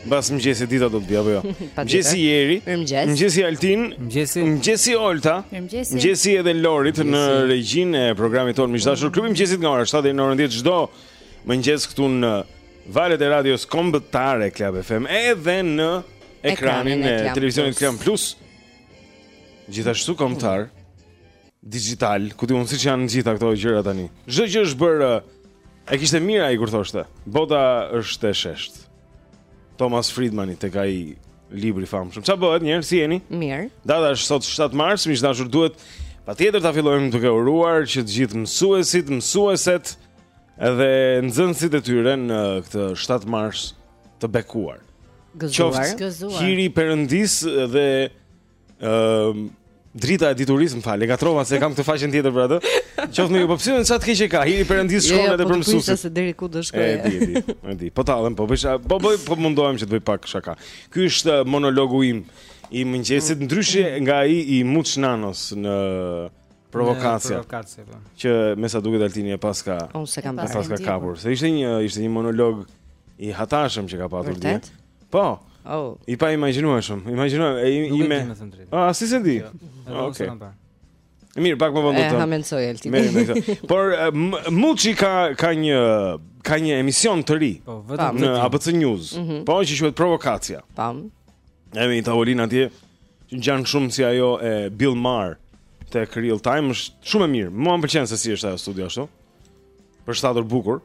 Mbas mëngjesit dita do të bie apo jo? Mëngjesi Eri. Mëngjes. Mëngjesi Altin. Mëngjesi. Mëngjesi Olta. Mëngjesi. Mëngjesi edhe Lorit në regjinë e programit tonë miq të dashur Klubi i Mëngjesit nga ora 7 deri në orën 10 çdo mëngjes këtu në valët e radios kombëtare Club FM edhe në ekranin e televizionit Klan Plus. Gjithashtu kombëtar. Dixhital, ku di unë siç janë të gjitha këto gjëra tani. Çdo gjë është bërë e kishte mirë ai kur thoshte. Bota është e sheshtë. Thomas Friedmani tek ai libri i famshëm. Çfarë bëhet njerëz si jeni? Mirë. Data është sot 7 mars, miq të dashur duhet patjetër ta fillojmë duke uruar që të gjithë mësuesit, mësueset edhe nxënësit e tyre në këtë 7 mars të bekuar. Gëzuar, gëzuar. Hiri i Perëndisë dhe Ëm Drita e diturisë, më fal, e ngatërrova se kam këtë faqen tjetër për atë. Qoftë me ju, po pse ça të keqe e ka? Hiri i Perëndisë jo, jo, shkolla te po për mësuesit. Jo, se deri ku do shkoj. E di, e di. E di. Po tallem, po bëj, po bëj, po mundohem që të bëj pak shaka. Ky është uh, monologu im i mëngjesit, mm. ndryshe nga ai i Muç Nanos në provokacia. Provokacia. Po. Që me sa duket Altini e paska. Unë s'e kam parë. Paska kapur. Se ishte një ishte një monolog i hatashëm që ka patur dje. Po. Oh. I paimagjinueshëm. Imagjinoj e ime. Ah, si s'e di. Okej. Mirë, pak më vonë do të. Ha mendoj Alti. Mirë, Por Muçi ka ka një ka një emision të ri. Po, vetëm në ABC News. Mm -hmm. Po, që quhet Provokacia. Tamam. Edhe me tavolinë atje që ngjan shumë si ajo e Bill Maher te Real Time është shumë e mirë. Mua më pëlqen se si është ajo studio ashtu. Përshtatur bukur.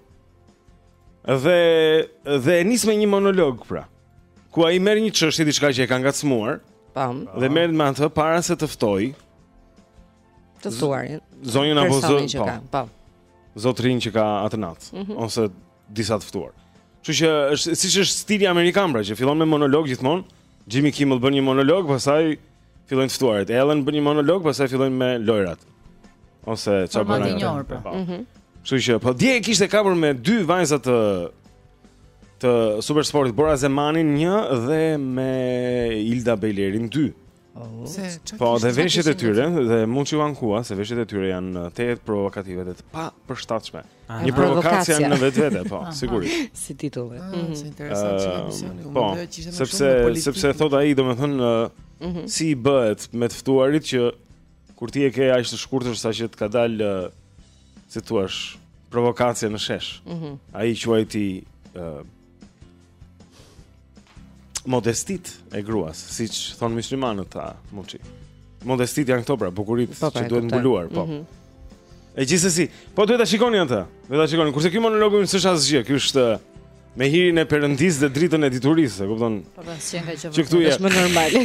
Dhe e nis me një monolog pra. Ku ai merr një çështje diçka që e ka ngacmuar. Tamam. Dhe merret me atë para se të ftojë. Të ftuarin. Zonjën apo zonjën që po. ka. Tamam. Zotërinë që ka atë natë mm -hmm. ose disa të ftuar. Kështu që është siç është stili amerikan pra që fillon me monolog gjithmonë Jimmy Kimmel bën një monolog, pastaj fillojnë të ftuarit. Ellen bën një monolog, pastaj fillojnë me lojrat. Ose çfarë bën ai? Pra. Po. po. Mhm. Kështu që po dje ishte kapur me dy vajza të të Super Sportit, Bora Zemanin një dhe me Ilda Bejlerin dy. Oh. Se, po, dhe veshjet e tyre, dhe Muçi u ankua, se veshjet e tyre janë tejet provokative dhe të papërshtatshme. Ah, një provokacia në vetvete, po, sigurisht. Si titull. Ah, mhm. Është interesant që e ka emisioni. Po, sepse sepse thotë ai, domethënë, uh, mhm. si i bëhet me të ftuarit që kur ti e ke aq të shkurtër sa që të ka dalë uh, si thuash, provokacia në shesh. Mhm. Ai e quajti uh, modestitë e gruas, siç thonë myslimanët ta muçi. Modestitë janë këto pra, bukuritë po, që duhet mbuluar, po. Mm -hmm. E gjithsesi, po duhet ta shikoni atë. Duhet ta shikoni. Kurse ky monologu im s'është asgjë, ky është me hirin e perëndisë dhe dritën e diturisë, e kupton? Po pra, s'ka gjë që këtu është më normale.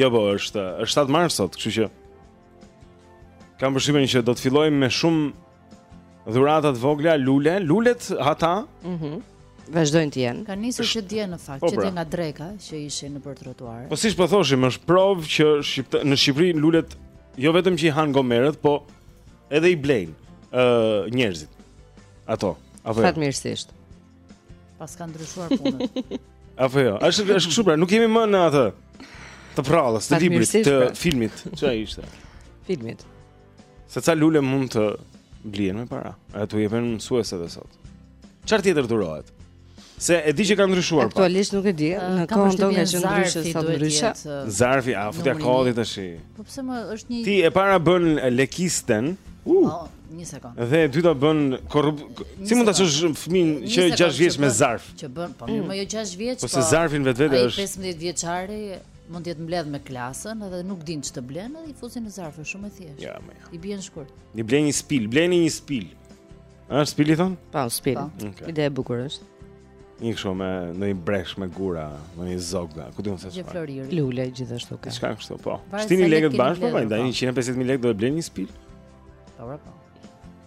jo, po është, është 7 mars sot, kështu që kam përshtypjen që do të fillojmë me shumë Dhurata të vogla, lule, lulet, ato. Mhm. Mm Vazhdojnë të jenë. Kanë nisur që dje në fakt, po, që pra. dje nga dreka që ishin nëpër trotuar. Po siç po thoshim, është provë që Shqipta... në Shqipëri lulet jo vetëm që i hanë gomarët, po edhe i blejnë ë uh, njerëzit. Ato, apo. Jo? Fatmirësisht. Paskan ndryshuar punët. apo jo. Është është kështu pra, nuk jemi më në atë të përrallës, të librit, të pra. filmit, çfarë ishte? Filmit. Se ca lule mund të blihen me para. Dhe t'u jepen mësueseve sot. Çfarë tjetër dhurohet? Se e di që ka ndryshuar pak. Aktualisht nuk e di, ah, në kohën tonë ka qenë ndryshe sa ndryshe. Zarfi, ja fute kot ti tash? Po pse më është një Ti e para bën lekisten. U. Uh, oh, një sekond. Dhe e dyta bën korrup. Si mund ta çosh fëmijën që është 6 vjeç me zarf? Që bën, po mirë jo 6 vjeç, po. Po se po. zarfi në vetvete është. Ai 15 vjeçari Mund të jetë mbledhur me klasën edhe nuk dinë ç'të blejnë edhe i fusin në zarf, është shumë e thjeshtë. Ja, më. I bien shkurt. I blen një spil, bleni një spil. A është spil i thon? Po, spil. Po. Okay. Ide e bukur është. Një kështu me ndonjë breshkë me gura, me një zogë, ku di unë se çfarë. Një Lule gjithashtu ka. Çka kështu po. Shtini lekët bashkë, po vajnë, po, po. 150000 lekë do të bleni një spil. Po, po.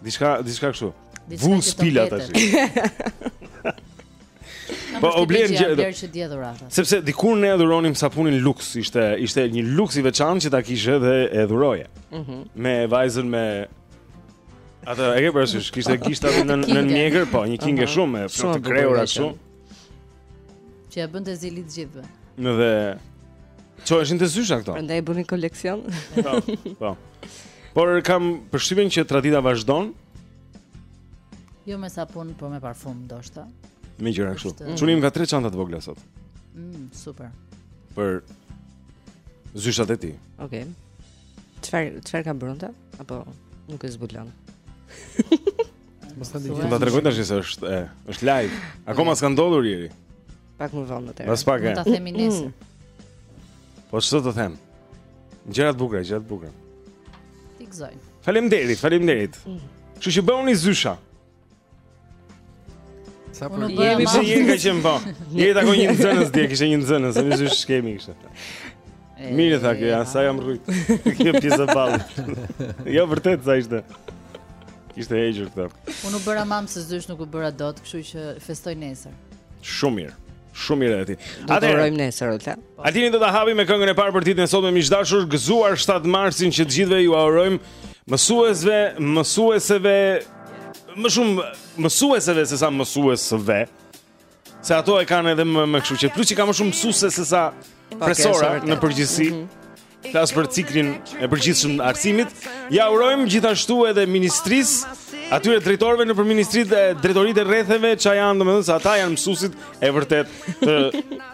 Diçka, diçka kështu. Vur spila tash. Po blen gjë. Sepse dikur ne dhuronim sapunin luks, ishte ishte një luks i veçantë që ta kishe dhe e dhuroje. Mhm. Mm me vajzën me Ata e ke parasysh, kishte gishtat në në mjekër, po, një kinge shumë, flokët e krehura ashtu. Që ia bënte zili të gjithëve. Dhe çoheshin te zysha këto. Prandaj e bënin koleksion. Po. Po. Por kam përshtypjen që tradita vazhdon. Jo me sapun, po me parfum ndoshta. Me gjëra kështu. Është... Çuni im ka tre çanta të vogla sot. Mm, super. Për zyshat e tij. Okej. Okay. Çfarë çfarë ka brenda? Apo nuk e zbulon? Mos ta dëgjojë. Do ta tregoj tash se është e, është live. Akoma s'ka ndodhur ieri. Pak më vonë atëherë. Pas pak. Do ta themi nesër. Mm. Po ç'do të them? Gjëra të bukura, gjëra të bukura. T'i gëzojë. Faleminderit, faleminderit. Mm. Kështu që bëuni zysha. Sa po jemi po jeni ka qenë po. Jeri takoi një nxënës dje, kishte një nxënës, më zysh skemi kishte. Mirë e tha kjo, ja, sa jam rrit Kjo pjesa e ballit Jo, vërtet, sa ishte Ishte e gjërë këta Unë u bëra mamë së zdysh nuk u bëra dot Kështu që festoj nesër Shumë mirë Shumë mirë e ti Do të urojmë nesër, Olta Altini do ta hapim me këngën e parë për ditën e sotme miq të dashur Gëzuar 7 marsin që të gjithve ua urojmë Mësuesve, mësueseve Më shumë mësueseve se sa mësuesve Se ato e kanë edhe më kështu që plus që ka më shumë mësuese se sa profesora në përgjithësi. Mm -hmm. Flas për ciklin e përgjithshëm të arsimit. Ia urojmë gjithashtu edhe ministrisë, atyre drejtorëve nëpër ministritë, drejtoritë e rretheve, ça janë domethënë se ata janë mësuesit e vërtet të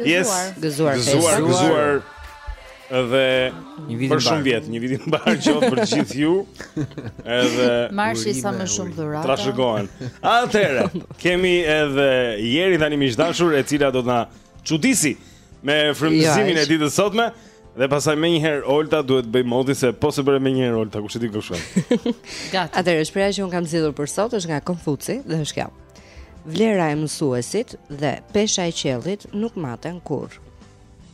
Gëzuar. Gëzuar. Gëzuar, gëzuar. Edhe një vit për shumë vjet, një vit i mbarë qoftë për gjithë ju. Edhe marshi sa më shumë dhurata. Trashëgohen. Atëherë, kemi edhe Jeri tani miq dashur, e cila do të na çudisi me frymëzimin e ditës sotme. Dhe pasaj me njëherë Olta duhet bëj moti se po s'e bëre me njëherë Olta, ku që ti këshuar? Gatë. Atër, shprehja që unë kam zgjedhur për sot, është nga Konfuci dhe është kjo. Vlera e mësuesit dhe pesha e qiellit nuk maten kurrë.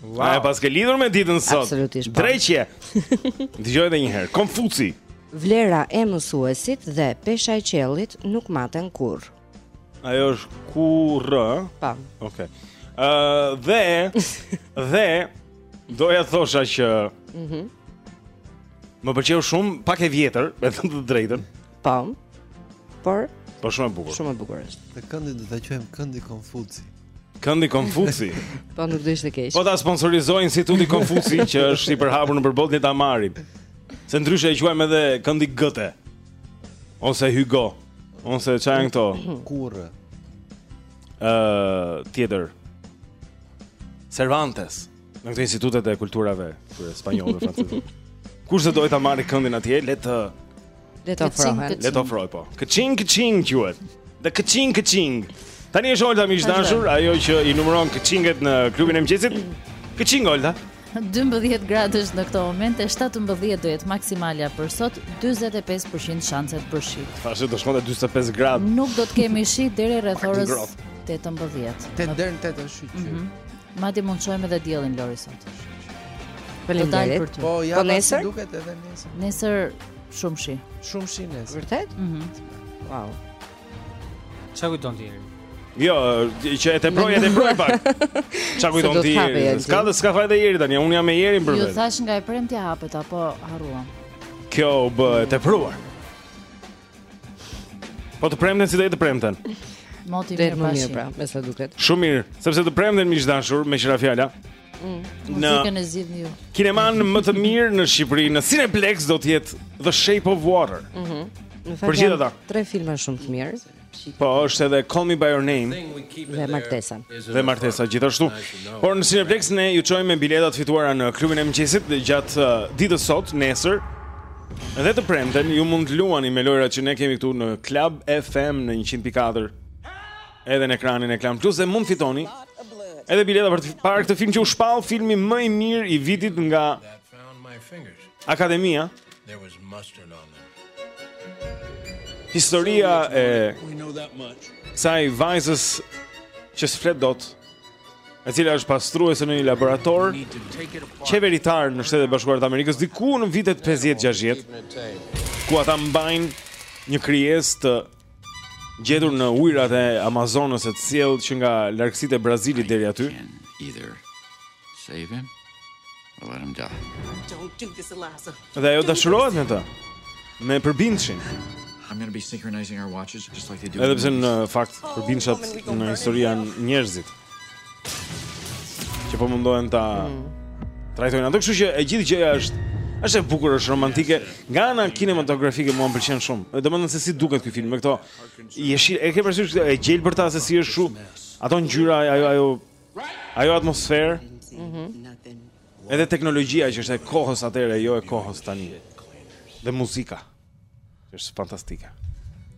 Wow. A e paske lidhur me ditën sot? Absolutisht. Po. Dreqje. Dëgjoje edhe një herë. Konfuci. Vlera e mësuesit dhe pesha e qiellit nuk maten kurrë. Ajo është kurrë. Po. Okej. Okay. Ë uh, dhe dhe doja thosha që Mhm. Mm më pëlqeu shumë, pak e vjetër, me thënë të drejtën. Po. Por Po shumë e bukur. Shumë e bukur është. Dhe këndi do ta quajmë këndi Konfuci. Këndi Konfuci. po nuk do ishte keq. Po ta sponsorizojë Instituti Konfuci që është i përhapur nëpër botë ta marrim. Se ndryshe e quajmë edhe këndi Gëte. Ose Hugo. Ose ça janë këto? Kurrë. Ëh, uh, tjetër. Cervantes. Në këto institutet e kulturave spanjolle dhe franceze. Kush do dojë ta marrë këndin atje, le të le të ofrohet. Le të ofroj po. Këçing këçing quhet. The këçing këçing. Tani është Olta miq dashur, ajo që i numëron këçinget në klubin e mëngjesit. Këçing Olta. 12 gradë në këto momente, 17 do jetë maksimalja për sot, 45% shanset për shi. Tash do shkonte 45 gradë. Nuk do të kemi shi deri rreth orës 18. Te deri në 8 është shi. Mhm. Madje mund të shojmë edhe diellin Lori sot. Faleminderit. Po, ja, po nesër duket edhe nesër. Nesër shumë shi. Shumë shi nesër. Vërtet? Mhm. Mm wow. Çfarë kujton ti? Jo, që e teproj, e teproj pak. Çfarë kujton ti? S'ka dhe s'ka faj dhe Jeri tani, unë jam me Jerin për vetë. Ju thashë nga e premtja hapet, apo harruam? Kjo u bë e tepruar. Po të premten si do jetë të premten. Moti mirë pra. Mirë pra, me sa duket. Shumë mirë, sepse të premten miq të dashur, meqë ra fjala. Mm, në muzikën e zgjidhni ju. Kineman më të mirë në Shqipëri, në Cineplex do të jetë The Shape of Water. Mhm. Mm në fakt janë tre filma shumë të mirë. Po, është edhe Call Me By Your Name dhe Martesa. Dhe Martesa gjithashtu. Por në Cineplex ne ju çojmë biletat fituara në klubin e mëngjesit gjatë uh, ditës sot, nesër, Dhe të premten ju mund të luani me lojërat që ne kemi këtu në Club FM në 100.4 edhe në ekranin e Klan Plus dhe mund të fitoni edhe bileta për të parë këtë film që u shpall filmi më i mirë i vitit nga Akademia. Historia e kësaj vajzës që s'flet dot e cila është pastruese në një laborator qeveritar në Shtetet e Bashkuara të Amerikës diku në vitet 50-60, ku ata mbajnë një krijesë të gjetur në ujërat e Amazonës e të sjellë që nga largësitë e Brazilit deri aty. Vëllërëm da Dhe ajo dashurohet me të Me përbindshin I'm gonna be synchronizing our watches just like they do. Edhe pse në fakt përbindëshat në histori janë njerëzit. Që po mundohen ta trajtojnë atë, kështu që e gjithë gjëja është është e bukur, është romantike. Nga ana kinematografike mua m'pëlqen shumë. Domethënë se si duket ky film me këto jeshil, e ke parasysh e gjelbërta se si është shumë. Ato ngjyra ajo ajo Ajo atmosferë. Mhm. Mm Edhe teknologjia që është e kohës atëherë, jo e kohës tani. Dhe muzika. Është fantastike.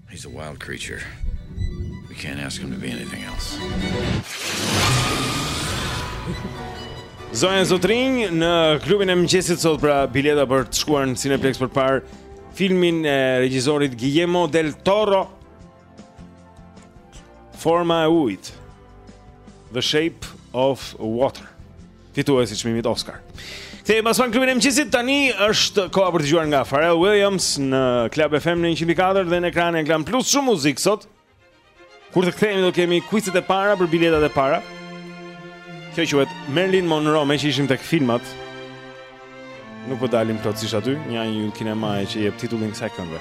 He's a wild creature. We can't ask him to be anything else. Zonja, zotërinj në klubin e mëngjesit sot pra bileta për të shkuar në Cineplex për të parë filmin e regjisorit Guillermo del Toro Forma e ujit. The Shape of Water. Fituesi i çmimit Oscar. Këtë e pasmë në klubin e mëngjesit, tani është koha për të dëgjuar nga Pharrell Williams në Club FM në 104 dhe në ekranin e Klan Plus shumë muzikë sot. Kur të kthehemi do kemi kuizet e para për biletat e para. Kjo është vetë Marilyn Monroe, meqë ishim tek filmat, nuk po dalim plotësisht aty nga kinemaja që i jep titullin kësaj kënge.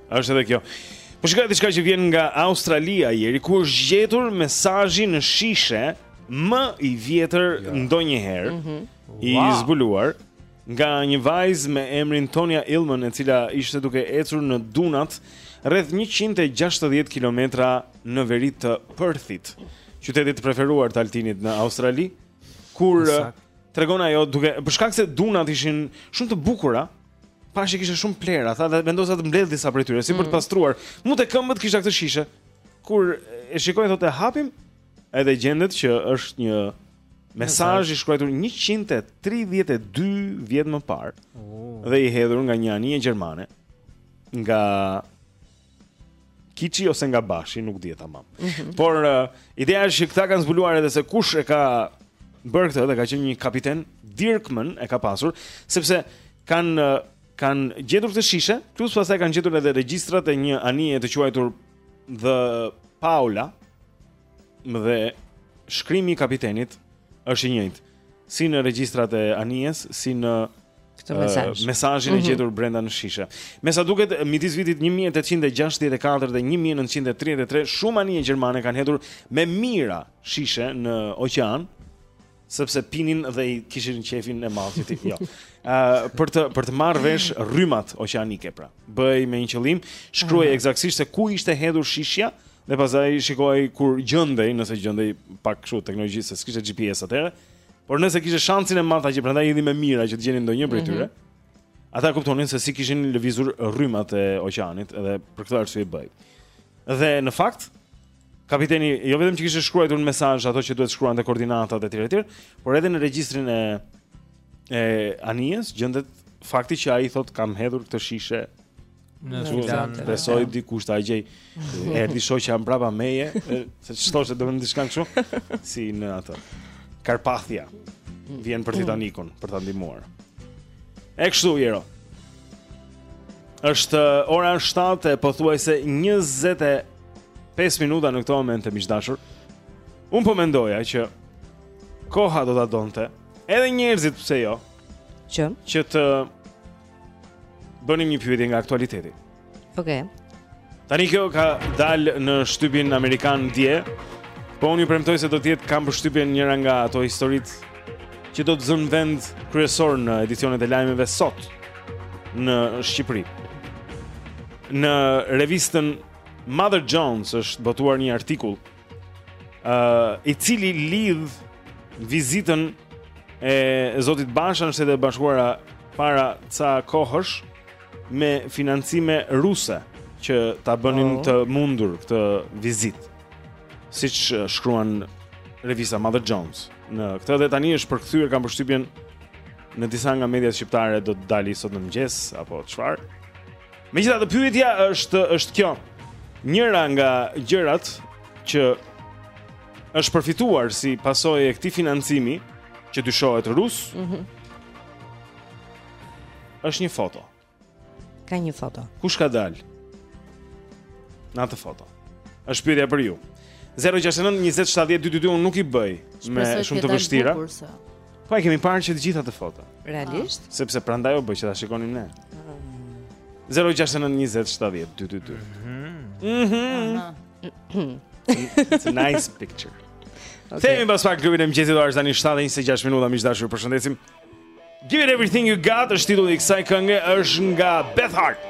Është edhe kjo. Po shikoj diçka që vjen nga Australia, Jeri, ku është gjetur mesazhi në shishe më i vjetër ja. ndonjëherë. Mm -hmm. I wow. zbuluar nga një vajzë me emrin Tonya Illman, e cila ishte duke ecur në dunat rreth 160 kilometra në veri të Perthit, qytetit të preferuar të Altinit në Australi, kur tregon ajo duke për shkak se dunat ishin shumë të bukura, Pashi kishte shumë plehra, tha dhe vendosa të mbledh disa prej tyre, si për të mm. pastruar. Mu te këmbët kishte këtë shishe. Kur e shikojnë thotë e hapim, edhe gjendet që është një mesazh i shkruajtur 132 vjet më parë. Oh. Dhe i hedhur nga një anije gjermane nga kiçi ose nga bashi, nuk dihet tamam. Mm -hmm. Por uh, ideja është që këta kanë zbuluar edhe se kush e ka bërë këtë dhe ka qenë një kapiten Dirkman e ka pasur, sepse kanë uh, kanë gjetur këtë shishe, plus pastaj kanë gjetur edhe regjistrat e një anije të quajtur The Paula dhe shkrimi i kapitenit është i njëjtë. si në regjistrat e anijes, si në këtë mesazh. Mesazhin mm -hmm. e mhm. gjetur brenda në shishe. Me sa duket midis vitit 1864 dhe 1933, shumë anije gjermane kanë hedhur me mijëra shishe në oqean sepse pinin dhe kishin qejfin e madh ti. Jo. Ë uh, për të për të marrë vesh rrymat oqeanike pra. Bëhej me një qëllim, shkruhej mm -hmm. ekzaktësisht se ku ishte hedhur shishja. Mm Dhe pastaj shikohej kur gjendej, nëse gjendej pak kështu teknologji se s'kishte GPS atëherë, por nëse kishte shansin e madh që prandaj hidhnin me mijëra që të gjenin ndonjë prej mhm. tyre. Mm -hmm. Ata kuptonin se si kishin lëvizur rrymat e oqeanit edhe për këtë arsye bëhej. Dhe në fakt kapiteni jo vetëm që kishte shkruar në mesazh ato që duhet të shkruante koordinatat etj etj, por edhe në regjistrin e e anijes gjendet fakti që ai thotë kam hedhur këtë shishe Në filan. Besoj dikush ta gjej. Erdhi shoqja mbrapa meje, se ç'thoshte, donte diçka kështu, si në atë. Karpathia vjen për Titanikun për ta ndihmuar. E kështu Ero. Është uh, ora 7 e pothuajse 25 minuta në këto momente, miq të dashur. Unë po mendoja që koha do ta donte, edhe njerëzit pse jo, që që të bënim një pyetje nga aktualiteti. Okej. Okay. Tani kjo ka dalë në shtypin amerikan dje. Po unë ju premtoj se do të jetë kam përshtypjen njëra nga ato historitë që do të zënë vend kryesor në edicionet e lajmeve sot në Shqipëri. Në revistën Mother Jones është botuar një artikull uh, i cili lidh vizitën e Zotit Basha në Shtetet e Bashkuara para ca kohësh me financime ruse që ta bënin oh. të mundur këtë vizitë siç shkruan revista Mother Jones në këtë dhe tani është përkthyer kam përshtypjen në disa nga mediat shqiptare do të dali sot në mëngjes apo çfarë Megjithatë pyetja është është kjo. Njëra nga gjërat që është përfituar si pasojë e këtij financimi që dyshohet rus. Mm -hmm. Është një foto. Ka një foto. Kush ka dal në atë foto? Është pyetja për ju. 069 20 70 222 unë nuk i bëj më shumë të vështira. Po e kemi parë që të gjithë atë foto. Realisht? Ah. Sepse prandaj u bë që ta shikonim ne. Mm. 069 20 70 222. Mhm. Mhm. It's a nice picture. Okay. Kthehemi pas pak Klubin e Mëngjesit ora është tani 7:26 minuta miq të dashur, ju përshëndesim. Give it everything you got, është titulli i kësaj kënge, është nga Beth Hart.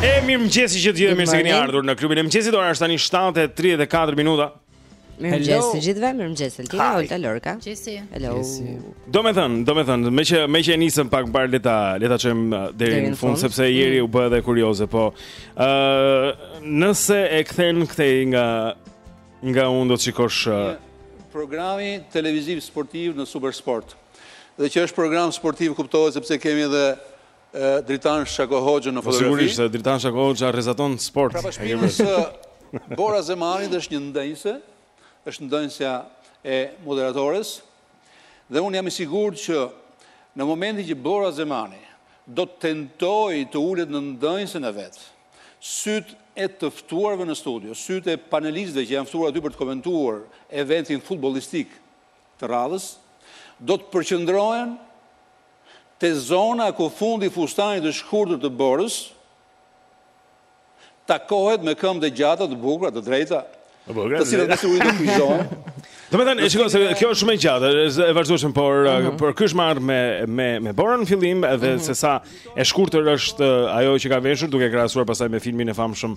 E mirëmëngjesi gjithëve mirë se keni ardhur në Klubin e Mëngjesit Ora është tani 7.34 minuta Mirëmëngjes të gjithëve, mirëmëngjes Altina, Olta, Lorka Mëngjesi Hello Domethënë, domethënë, meqë, meqë e nisëm pak më parë le ta, le ta çojmë uh, deri në fund Sepse mm. njeri u bë edhe kurioze, po uh, Nëse e këthen këtej nga, nga unë do të shikosh uh, Programi televiziv sportiv në Supersport Dhe që është program sportiv kuptohet sepse kemi edhe Dritan Shakohoxhën në fotografi. Po sigurisht se Dritan Shakohoxha rrezaton sport. Prapa shpinës së Bora Zemanit është një ndenjëse, është ndenjësja e moderatores. Dhe unë jam i sigurt që në momentin që Bora Zemani do të tentojë të ulet në ndenjësen e vet, sytë e të ftuarve në studio, sytë e panelistëve që janë ftuar aty për të komentuar eventin futbollistik të radhës do të përqendrohen te zona ku fundi i fustanit të shkurtër të Borës takohet me këmbët e gjata të bukura, të drejta, Po, po, të cilat me siguri do të kryqëzohen. Domethënë, e shikoj se kjo është shumë e gjatë, është e vazhdueshme, por uh, mhm. por ky ç'merr me me me Borën në fillim edhe mhm. se sa e shkurtër është uh, ajo që ka veshur duke krahasuar pastaj me filmin e famshëm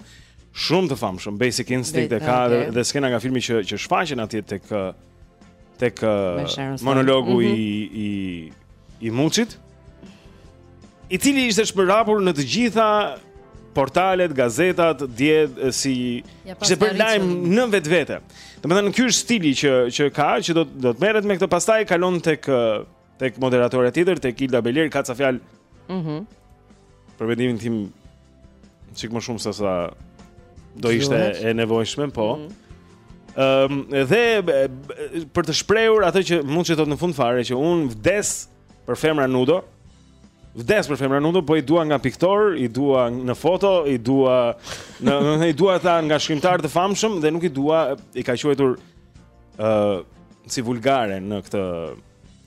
shumë të famshëm Basic Instinct e ka dhe, dhe skena nga filmi që që shfaqen atje tek uh, tek uh, monologu mm -hmm. i mhm. i i Muçit, i cili ishte shumë e përhapur në të gjitha portalet, gazetat, dje si ja, kishte bërë lajm në vetvete. Domethënë ky është stili që që ka, që do do të merret me këtë pastaj kalon tek tek moderatorja tjetër, tek Ilda Bejleri ka ca fjalë. Mhm. Mm për mendimin tim një çik më shumë se sa do ishte e nevojshme, po. Ëm mm -hmm. um, dhe për të shprehur atë që mund të thotë në fund fare që unë vdes për femra nudo. Vdes për femra nudo, po i dua nga piktorë, i dua në foto, i dua në do të i dua ato nga shkrimtarë të famshëm dhe nuk i dua i ka quajtur ë uh, si vulgare në këtë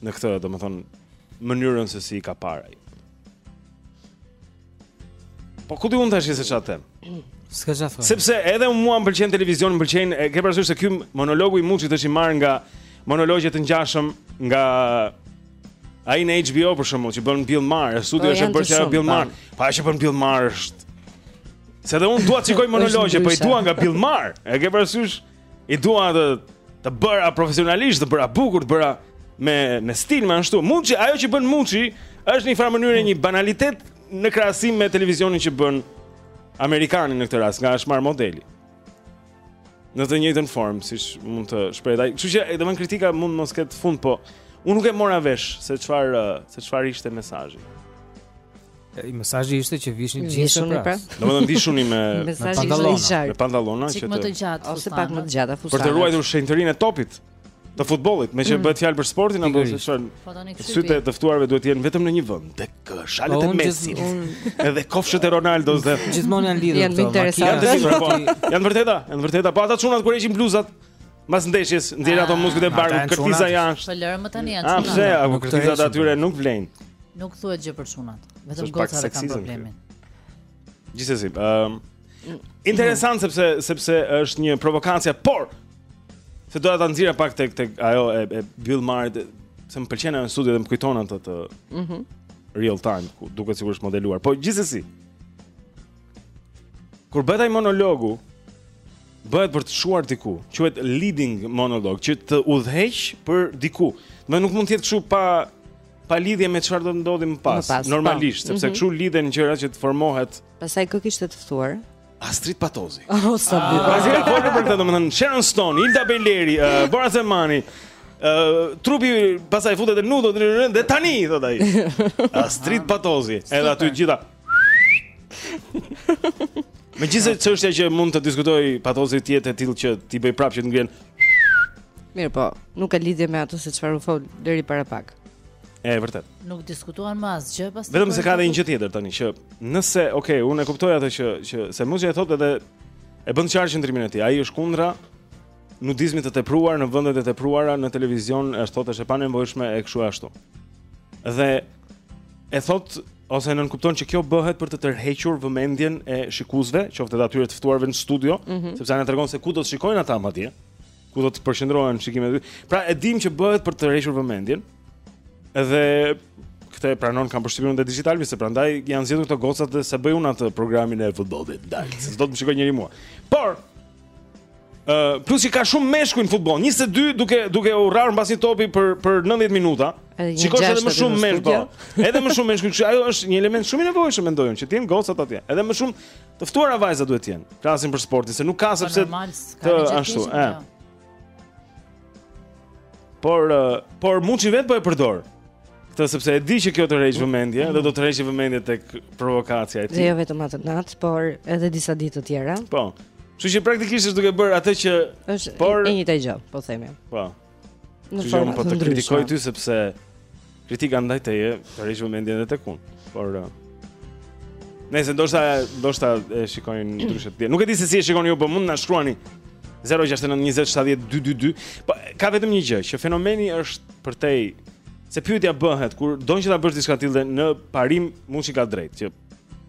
në këtë, domethënë, mënyrën se si i ka parë ai. Po ku ti mund tashi çfarë them? S'ka çfarë thua. Sepse edhe unë mua m'pëlqen televizioni, m'pëlqen, e ke parasysh se ky monologu i Muçit është i marrë nga monologje të ngjashme nga ai në HBO për shembull, që bën Bill Maher, po, studio është bërë çfarë Bill Maher. Pa që bën Bill Maher është. Se edhe unë dua të shikoj monologje, po i dua nga Bill Maher. E ke parasysh? i dua të të bëra profesionalisht, të bëra bukur, të bëra me me stil më ashtu. Muçi, ajo që bën Muçi është në një farë mënyre një banalitet në krahasim me televizionin që bën amerikani në këtë rast, nga është marrë modeli. Në të njëjtën formë, siç mund të shprehet ai. Kështu që edhe vën kritika mund mos ketë fund, po unë nuk e mora vesh se çfarë se çfarë ishte mesazhi. I mesazhi ishte që vishni gjinse pra. pra. Domethënë vishuni me me pantallona, me pantallona që më të gjata ose pak më të gjata fustanet. Për të ruajtur shenjtërinë e topit të futbollit, meqë mm. bëhet fjalë për sportin apo se çfarë. Sytë e të ftuarve duhet të jenë vetëm në një vend, tek uh, shalet po, e Messit. Edhe kofshët e Ronaldos dhe gjithmonë janë lidhur. Janë interesante. Janë vërteta, janë vërteta. Po ata çunat kur heqin bluzat. Mas ndeshjes, nxjerrin ato ah. muskujt e barkut, kërthiza jashtë. Po lëre më tani janë ah, çunat. Pse, apo kërthizat e atyre nuk vlejnë. Nuk thuhet gjë për çunat. Vetëm gocat e kanë problemin. Gjithsesi, ëm um, interesant sepse sepse është një provokacion, por se doja ta nxirrja pak tek tek ajo e, e Bill Maherit, se më pëlqen ajo në studio dhe më kujton atë të. Mhm. Mm real time ku duket sikur është modeluar. Po gjithsesi, Kur bëhet ai monologu, bëhet për të çuar diku, quhet leading monolog, që të udhëheq për diku. Do nuk mund të jetë kështu pa pa lidhje me çfarë do të ndodhë më pas, pas po. normalisht, pa. sepse mhm. kështu mm -hmm. lidhen gjërat që të formohet. Pastaj kë kishte të ftuar? Astrit Patozi. Oh, sa ah, bukur. Pasi ka folur për këtë, domethënë Sharon Stone, Ilda Bejleri, uh, eh, Bora Zemani, Uh, trupi pastaj futet te nudot dhe tani, thotë ai. Astrit Patozi, edhe aty gjitha Megjithëse çështja që mund të diskutojë Patozi të jetë e tillë që t'i bëjë prapë që të ngrenë Mirëpo, nuk ka lidhje me ato se çfarë u fol deri para pak E vërtetë Nuk diskutuan ma asgjë pas Vetëm se ka dhe një gjë tjetër tani që nëse, oke, okay, unë e kuptoj atë që, që se Muçi e thotë edhe e bën të qartë qëndrimin e tij Ai është kundra nudizmit të tepruar në vendet e tepruara në televizion është thotë është e panevojshme e kështu ashtu. Dhe e thotë ose nënkupton që kjo bëhet për të tërhequr vëmendjen e shikuesve, qoftë edhe atyre të ftuarve në studio, mm -hmm. sepse na tregon se ku do të shikojnë ata madje, ku do të përqendrohen shikimet e tyre. Pra e dimë që bëhet për të tërhequr vëmendjen. Edhe këtë e pranon kam përshtypjen e Digitalbi se, prandaj janë zgjedhur këto gocat dhe s'e bëj unë atë programin e futbollit. Dal, s'do të më shikojë njëri mua. Por Uh, plus që ka shumë meshkuj në futboll. 22 duke duke u rrahur mbas një topi për për 90 minuta. Shikosh edhe më shumë meshkuj. Po. Edhe më shumë meshkuj, ajo është një element shumë i nevojshëm mendoj unë, që të jenë gocat atje. Edhe më shumë të ftuara vajza duhet të jenë. Flasim për sportin, se nuk ka po, sepse të ashtu, ëh. Por uh, por Muçi vet po e përdor. Këtë sepse e di që kjo tërheq vëmendje mm -hmm. dhe do tërheqë vëmendje tek provokacia e tij. Dhe jo vetëm atë natë, por edhe disa ditë të tjera. Po. Kështu që praktikisht është duke bërë atë që është por... e njëjta gjë, po themi. Po. Në fakt po të kritikoj ty sepse Kritika ndaj teje tërheq vëmendjen edhe tek unë, por uh, Nëse ndoshta ndoshta e shikojnë ndryshe ti. Nuk e di se si e shikoni ju, po mund na shkruani 0692070222. Po ka vetëm një gjë, që fenomeni është përtej se pyetja bëhet kur don që ta bësh diçka të tillë në parim Muçi ka të drejtë që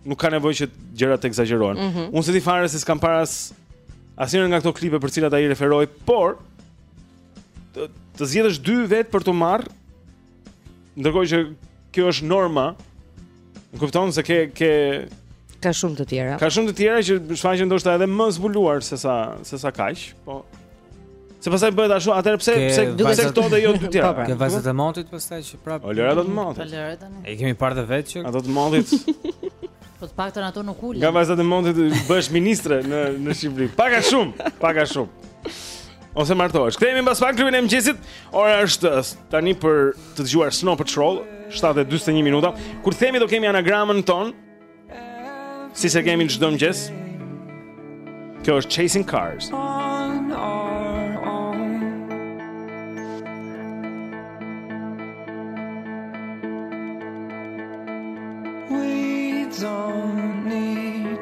nuk ka nevojë që gjërat të ekzagjerohen. Mm -hmm. Unë s'e di fare se s'kam parë as asnjërin nga këto klipe për të cilat ai referoi, por të, të zgjedhësh dy vet për t'u marrë, ndërkohë që kjo është norma. Më kupton se ke ke ka shumë të tjera. Ka shumë të tjera që shfaqen ndoshta edhe më zbuluar se sa se sa kaq, po Se pastaj bëhet ashtu, atëherë pse pse duke se këto dhe jo dy tjera. Ke vajzat e motit pastaj që prap. O lëri ato të motit. Po lëri tani. E kemi parë të vetë që. Ato të motit? Po të paktën ato nuk ulen. Nga vajzat e motit bëhesh ministre në në Shqipëri. Pak a shumë, pak a shumë. Ose martohesh. Kthehemi mbas pak në klubin e mëngjesit. Ora është tani për të dëgjuar Snow Patrol, 7:41 minuta. Kur të kthehemi do kemi anagramën tonë. Siç e kemi çdo mëngjes. Kjo është Chasing Cars. On our own. We don't need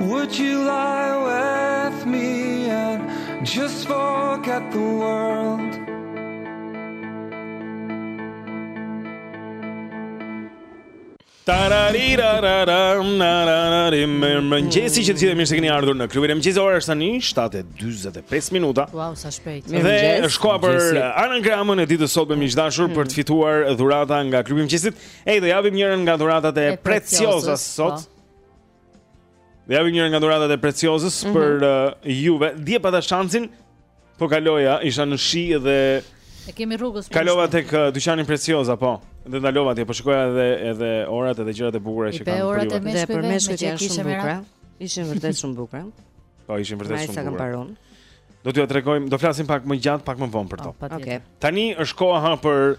Would you lie with me and just forget the world? Tararirararam narararim Mirëmëngjesi që të gjithë mirë se keni ardhur në klubin e mëngjesit. Ora është tani 7:45 minuta. Wow, sa shpejt. Dhe është koha për anagramën e ditës sot me miq të dashur për të mm. fituar dhurata nga klubi i mëngjesit. Ej, do japim njërën nga dhuratat e preciozas sot. Po. Do japim njërën nga dhuratat e preciozës mm -hmm. për uh, juve. Dje pata shansin, po kaloja, isha në shi dhe e kemi rrugës. Kalova tek uh, dyqani precioza, po. Dhe ndalova atje, po shikoja edhe edhe orat edhe gjërat e bukura që kanë. Dhe orat e meshkujve, për meshkujt janë shumë të bukura. Ishin vërtet shumë të bukura. Po ishin vërtet shumë të bukura. Ai sa parun. Do t'ju tregojmë, do flasim pak më gjatë, pak më vonë për to. Oh, Okej. Okay. Tani është koha për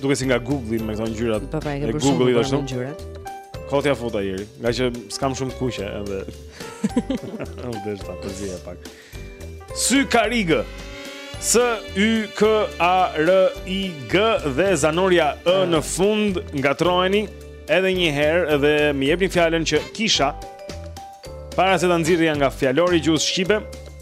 Dukesh si nga Google-i me këto ngjyrat. Po pra, e ke bërë Google-i ashtu. Ngjyrat. Kot ia futa, o njeri, nga që s'kam shumë kuqe edhe. Nuk deshta, përzieje pak. Sykarigë. S Y K A R I G dhe zanorja Ë në fund ngatërrojeni edhe një herë dhe më jepni fjalën që kisha para se ta nxirrja nga fjalori i gjuhës shqipe.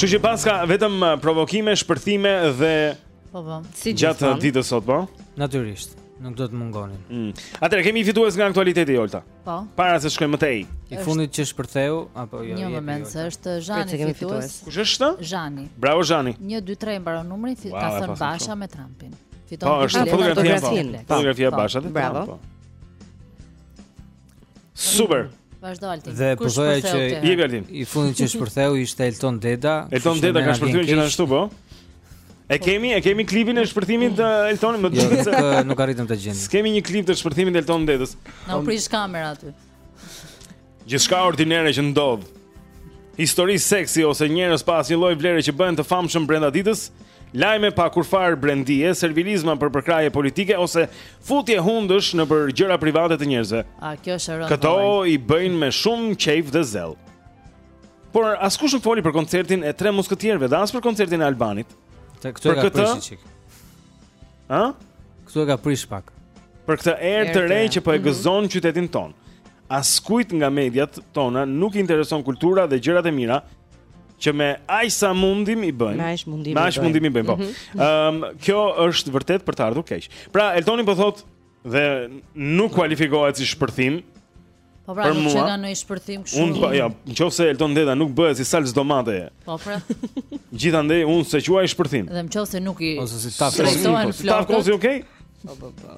Që që paska vetëm uh, provokime, shpërthime dhe Po po, si gjithë Gjatë uh, ditës sot, po? Natyrisht, nuk do të mungonin mm. Atëherë, kemi një fitues nga aktualiteti, Olta Po Para se shkojmë më tej I fundit që shpërtheu, apo jo Një moment, se është Zhani fitues. fitues Kush është? Zhani Bravo, Zhani Një, dy, tre, mbaroi numri, wow, ka thënë Basha me Trumpin Fiton po, është fotografia, po. fotografia, po. fotografia e Bashës Bravo po. Super. Vazhdo Altin. Dhe po thoya që i Altin. I fundit që shpërtheu ishte Elton Deda. Elton Deda ka shpërthyer gjithashtu po. E po. kemi, e kemi klipin e shpërthimit të Eltonit më duket jo, se nuk, nuk arritëm ta gjejmë. S'kemi një klip të shpërthimit të Elton Dedës. Na u prish kamera aty. Gjithçka ordinere që ndodh. histori seksi ose njerëz pa asnjë lloj vlere që bëhen të famshëm brenda ditës, lajme pa kurrfarë brendie, servilizma për përkrahje politike ose futje hundësh nëpër gjëra private të njerëzve. A kjo është e rëndë? Këto i bëjnë me shumë qejf dhe zell. Por askush nuk foli për koncertin e tre musketierëve dhe as për koncertin e Albanit. Këtu e ka prish një çik. Ë? Ktu e ka prish pak. Për këtë erë të re që po e mhm. gëzon qytetin tonë. Askujt nga mediat tona nuk i intereson kultura dhe gjërat e mira që me aq shumë mundim i bëjmë. Me aq mundim. Me aq mundim i bëjmë, po. Mhm. Ëm, mm -hmm. um, kjo është vërtet për të ardhur keq. Pra, Eltoni po thotë dhe nuk kualifikohet si shpërthim, Po pra, nuk është se ka ndonjë shpërthim kështu Unë, pa, po, ja, në qoftë se Elton Deda nuk bëhet si salcë domate Po pra Gjithandej, unë s'e quaj shpërthim Dhe në qoftë se nuk i Ose si tavë kosi Si tavë kosi, okej? Po, po, po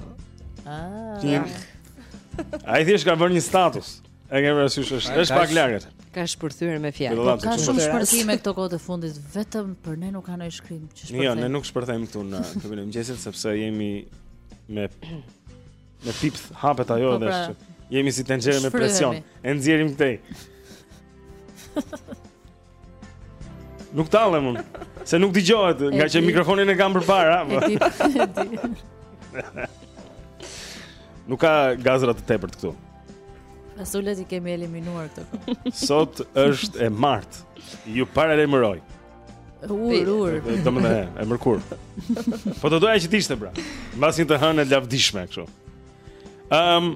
Ai thjesht ka bërë një status E ke vënë re si është, është pak i lagët Ka shpërthyer me fjalë po, Ka shumë shpërthime këto kohët e fundit Vetëm për ne nuk ka ndonjë shkrim Jo, ne nuk shpërthejmë këtu në Wake Up mëngjesit, sepse jemi me me pipth hapet ajo po, dhe pra. është. Jemi si tenxhere me presion. E nxjerrim këtej. Nuk tallem unë, se nuk dëgjohet nga që mikrofonin e kam përpara. Nuk ka gazra të tepërt këtu. Fasulet i kemi eliminuar këtu. Sot është e martë. Ju paralajmëroj. Ur, ur. Do më dhe, e mërkur. Po të doja që të ishte, pra. Mbas një të hëne të lavdishme, kështu. Um,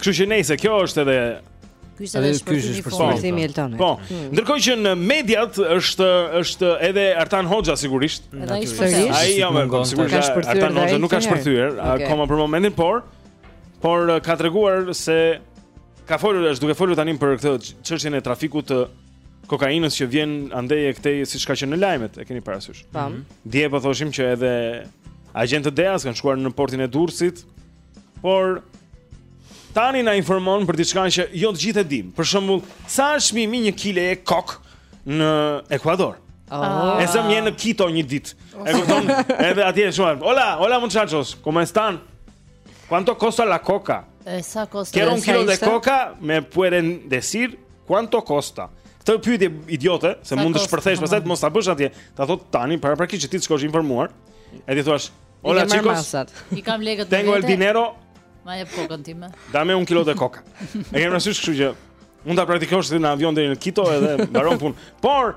kështu që nejse, kjo është edhe... Ky është edhe shpërthimi po, po. Eltonit. Po. Hmm. Ndërkohë që në mediat është është edhe Artan Hoxha sigurisht. Ai jo, më po, sigurisht Artan Hoxha nuk ka shpërthyer akoma për momentin, por por ka treguar se ka folur është duke folur tani për këtë çështjen e trafikut të kokainës që vjen andej e këtej siç ka qenë në lajmet, e keni parasysh. Po. Mm -hmm. Dje po thoshim që edhe agjentët e DEA-s kanë shkuar në portin e Durrësit, por tani na informon për diçka që jo të gjithë e dimë. Për shembull, sa është çmimi një kile kok në Ekuador? Oh. E zëmë je në Kito një ditë. E kupton? Edhe atje thua. Hola, hola muchachos, ¿cómo están? ¿Cuánto costa la coca? Esa costa. Quiero un kilo de coca, me pueden decir? Cuánto costa? Këtë pyetje idiote, se mund të shpërthesh pastaj të mos ta bësh atje. Ta thotë Tani paraprakisht që ti të shkosh informuar. Edhe thua, "Hola chicos, i kam lekët me vete." Tengo el dinero. Ma jep kokën time. Dame un kilo de coca. E ke parasysh kështu që mund ta praktikosh ti në avion deri në Quito edhe mbaron punë. Por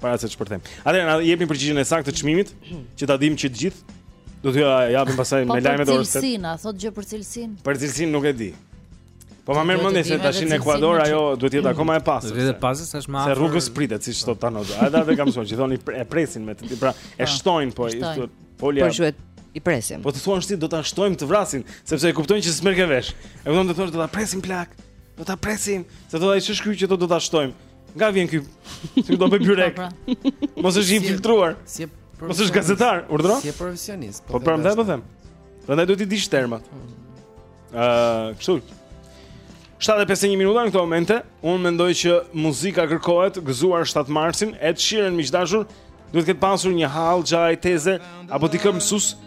para se të shpërthejmë. Atëherë na jepni përgjigjen e saktë të çmimit, që ta dimë që të gjithë. Do t'ju japim pastaj po, me lajmet e orës. Për cilësinë, a thotë gjë për cilësinë? Për cilësinë nuk e di. Po ma merr mendja se tash në Ekuador ajo duhet të jetë akoma e pastër. E pastër se është më afër. Se rrugës pritet siç thotë Tani. A da të kam thënë që thonë e presin me të pra e po, shtojnë po i thotë folja. Po thuhet i presim. Po të thuash ti do ta shtojmë të vrasin, sepse e kuptojnë që s'merrke vesh. E kupton të thuash do ta presim plak. Do ta presim, se do ta ishë shkruaj që do ta shtojmë. Nga vjen ky? Ti do bëj byrek. Po, pra. Mos është infiltruar. Si e Mos është gazetar, urdhëro? Si e profesionist. Po, po prandaj po them. Prandaj duhet t'i dish termat. Ëh, uh, kështu. 7:51 minuta në këto momente, unë mendoj që muzika kërkohet gëzuar 7 marsin, Ed Sheeran miq të dashur, duhet të ketë pasur një hallë, xhajë, teze apo dikë mësues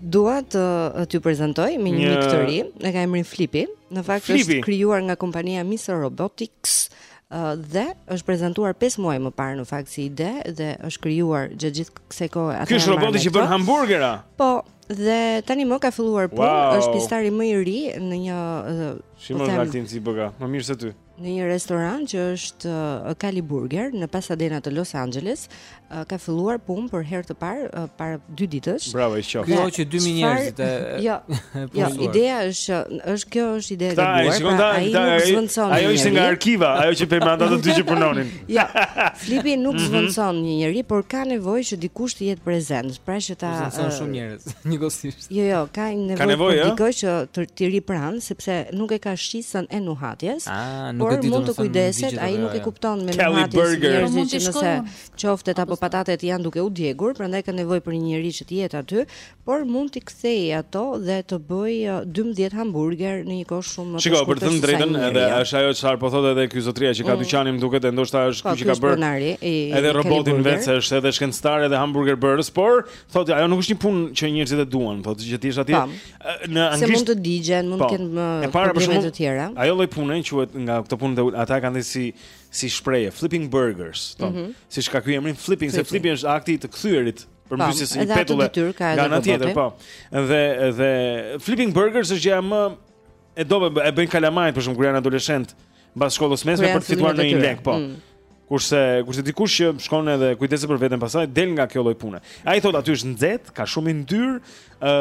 Dua t'ju prezantoj me një, një... mik të ri, e ka emrin Flipi. Në fakt Flipi. është krijuar nga kompania Miso Robotics dhe është prezantuar 5 muaj më parë në fakt si ide dhe është krijuar gjatë gjithë kësaj kohe atë. Ky është roboti që bën hamburgera. Po, dhe tani më ka filluar punë, wow. është mistari më i ri në një Shimon po Martin si bëka, më mirë se ty. në një restoran që është uh, CaliBurger në Pasadena të Los Angeles, uh, ka filluar punë për herë të parë uh, para dy ditësh. Bravo, i qoftë. Kjo që 2000 njerëzit e Jo. jo, ideja është është kjo është ide e gabuar. Pra, ai nuk zëvendëson. Ajo ishte nga arkiva, ajo që pe me ata të dy që punonin. Jo. Flipi nuk mhm. zëvendëson një njeri, por ka nevojë që dikush të jetë prezent, pra që ta zëvendëson shumë njerëz, njëkohësisht. Jo, jo, ka nevojë ka nevojë, për dikë që t'i rri pranë sepse nuk e ka shqisën e nuhatjes. Ah, nuk por e di mund të kujdeset, ai nuk e kupton me nuhatjes. Kelly mund të shkojë qoftet apo patatet janë duke u djegur, prandaj ka nevojë për një njeri që të jetë aty, por mund t'i kthejë ato dhe të bëjë 12 uh, hamburger në një kohë shumë më të shkurtër. Shiko, për të thënë të drejtën, edhe është ajo çfarë po thotë edhe ky zotria që ka mm. dyqanin më duket, ndoshta është po, ky që ka bërë. Edhe robotin vetë është edhe shkencëtar edhe hamburger bërës, por Thotë ajo nuk është një punë që njerëzit e duan, thotë që ti je aty. Në anglisht se mund të digjen, mund të po. kenë më e para për shkak të tjera. Ajo lloj pune quhet nga këto punët ata kanë dhe si si shprehje flipping burgers, thonë. Mm -hmm. Siç ka ky emrin Flipi, Flipi, se flipping është akti i të kthyerit përmbysjes së një petulle. Nga ana tjetër, po. Dhe dhe flipping burgers është gjëja më e dobët e bëjnë kalamajtë për shembull kur janë adoleshentë. mbas shkollës së mesme për të fituar ndonjë lek, po. Mm. Kurse kurse dikush që shkon edhe kujdeset për veten pasaj del nga kjo lloj pune. Ai thotë aty është nxehtë, ka shumë yndyrë, ë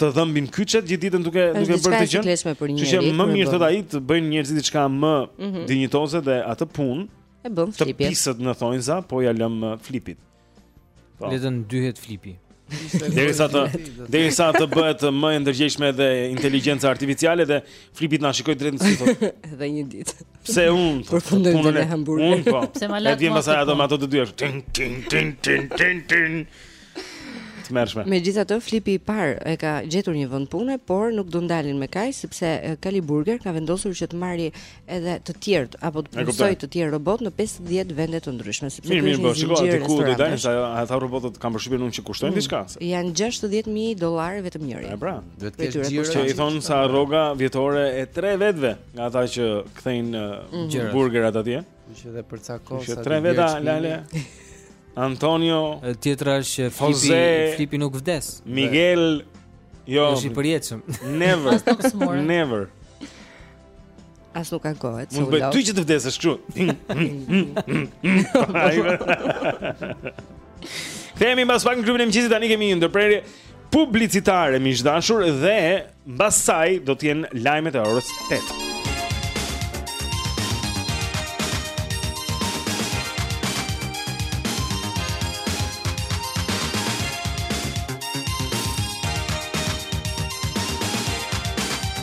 të dhëmbin kyçet gjithë ditën duke duke bërë atë gjë. Kështu që më mirë thotë ai të bëjnë njerëzit diçka më mhm. dinjitoze dhe atë punë e bën Flipi. Të pisët në thonjza, po ia lëmë Flipit. Po. Le të ndyhet Flipi. Deri sa të deri sa të bëhet më e ndërgjegjshme dhe inteligjenca artificiale dhe Flipi të na shikojë drejt në sy thotë. Dhe një ditë. Pse unë? Për fundën e ditës hamburger. Unë po. Pse më lart? Ne vjen pasaj ato me ato të dyja. Tin tin tin tin tin tin. E tmerrshme. Megjithatë Flipi i parë e ka gjetur një vend pune, por nuk do ndalen me kaq sepse Kali Burger ka vendosur që të marrë edhe të tjerë apo të punësojë të tjerë robotë në 50 vende të ndryshme sepse kjo është një zinxhir restorantesh. Mirë, mirë, mirë, ata robotët kam përshtypjen unë që kushtojnë mm. diçka. Janë 60000 dollarë vetëm njëri. Pra, duhet të ketë xhiro që i thonë sa rroga vjetore e tre vetëve nga ata që kthejnë mhm. burgerat atje. Që dhe për ca kohë sa. Që tre veta lale. Antonio, tjetra është që Flipi, Flipi nuk vdes. Miguel, jo. Është i përjetshëm. Never. Never. As nuk ankohet. Mund të bëjë ty që të vdesësh kështu. Kthehemi mbas pak në klubin e mëngjesit tani kemi një ndërprerje publicitare miq të dashur dhe mbas saj do të jenë lajmet e orës 8.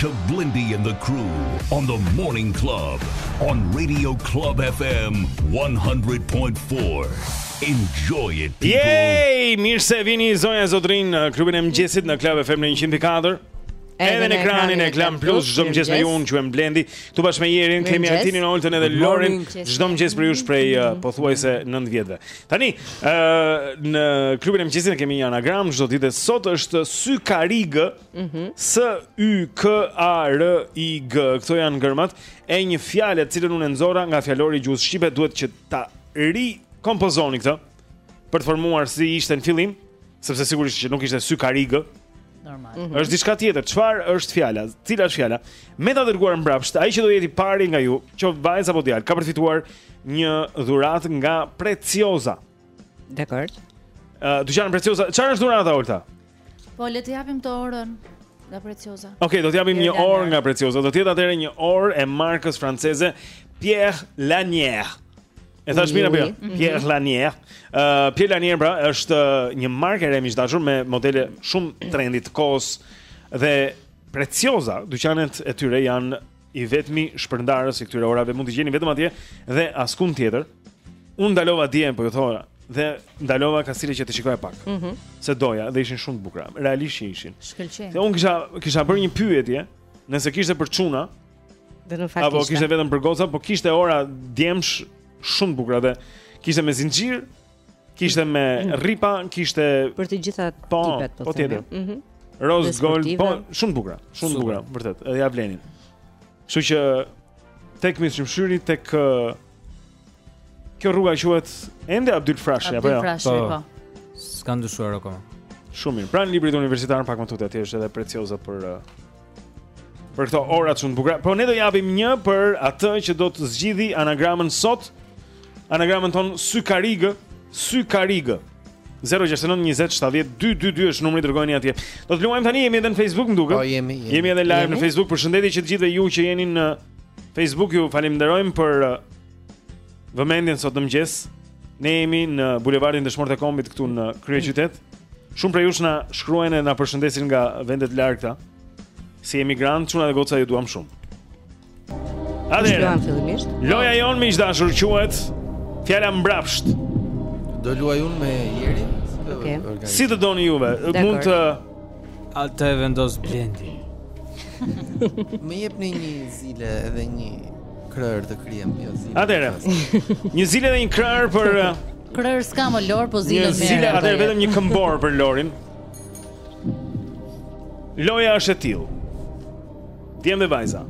to Blindy and the crew on the Morning Club on Radio Club FM 100.4. Enjoy it people. Yay! Mirë se vini zonja zotërinj në klubin e mëngjesit në Club FM në 100.4. Edhe në ekranin e Klan Plus çdo mëngjes me ju unë quhem Blendi. Këtu bashkë me Jerin, kemi Altinin, Oltën edhe Lorin. Çdo mëngjes për ju prej uh, pothuajse 9 vjetësh. Tani, ë uh, në klubin e mëngjesit kemi një anagram çdo ditë. Sot është Sykarig. Mhm. S Y K A R I G. Këto janë gërmat e një fjale të cilën unë nxora nga fjalori i gjuhës shqipe, duhet që ta rikompozoni këto për të formuar si ishte në fillim. Sepse sigurisht që nuk ishte sykarig. Normal. Mm -hmm. Është diçka tjetër. Çfarë është fjala? Cila është fjala? Me ta dërguar mbrapsht, ai që do jetë i pari nga ju, qoftë vajzë apo djalë, ka përfituar një dhuratë nga Preciosa. Dakord. Ë, uh, dyqani Preciosa, çfarë është dhurata Olta? Po le të japim një orë nga Preciosa. Okej, okay, do të japim një orë nga Preciosa. Do të jetë atëherë një orë e markës franceze Pierre Lannier. E thashë mirë apo jo? Mhm. Pierre Lannier. Ë uh, Pierre Lannier pra është uh, një markë e re miq të dashur me modele shumë trendi të kohës dhe Preciosa. Dyqanet e tyre janë i vetmi shpërndarës i këtyre orave. Mund të gjeni vetëm atje dhe askund tjetër. Unë ndalova dje po ju thoja dhe ndalova kastile që të shikoja pak. Ëh. Mm se doja dhe ishin shumë të bukura. Realisht ishin. Shkëlqyer. Dhe unë kisha kisha bërë një pyetje, nëse kishte për çuna, Dhe në fakt Apo kishte vetëm për goca, po kishte ora djemsh shumë të bukura dhe. Kishte me zinxhir, kishte me rripa, kishte për të gjitha po, tipet, po, po tjetër. Ëh. Mhm. Rose Gold, po shumë të bukura, shumë të bukura, vërtet. Edhe ia vlenin. Kështu që tek Myslym Shyri tek Kjo rruga quhet ende Abdyl Frashëri apo jo? Abdyl Frashëri po. po. S'ka ndryshuar akoma. Shumë mirë. Pranë librit universitar pak më tutje është edhe Preciosa për uh, për këto ora shumë të bukra. Po ne do japim një për atë që do të zgjidhi anagramën sot. Anagramën tonë Sykarig, Sykarig. 0692070222 është numri dërgojeni atje. Do të luajmë tani jemi edhe në Facebook më duket. Po jemi, jemi. Jemi edhe live jemi? në Facebook. Përshëndetje që të gjithëve ju që jeni në Facebook ju falënderojmë për uh, vëmendjen sot në mëngjes Ne jemi në Bulevardin Dëshmorët e Kombit këtu në kryeqytet Shumë prej jush na shkruajnë e na përshëndesin nga vende të largëta Si emigrantë, çuna dhe goca ju duham shumë Atëherë, loja jonë miq të dashur quhet Fjala mbrapsht Do luaj unë me Jerin okay. Si të doni juve okay. Mund të Atë e vendos Blendi Më jepni një zile edhe një krër të krijojmë jo, Atëherë, një zile edhe një krër për uh, Krër s'ka më Lor, po zile merre Një zile, atëherë vetëm një këmborë për Lorin Loja është e tillë Djem dhe vajza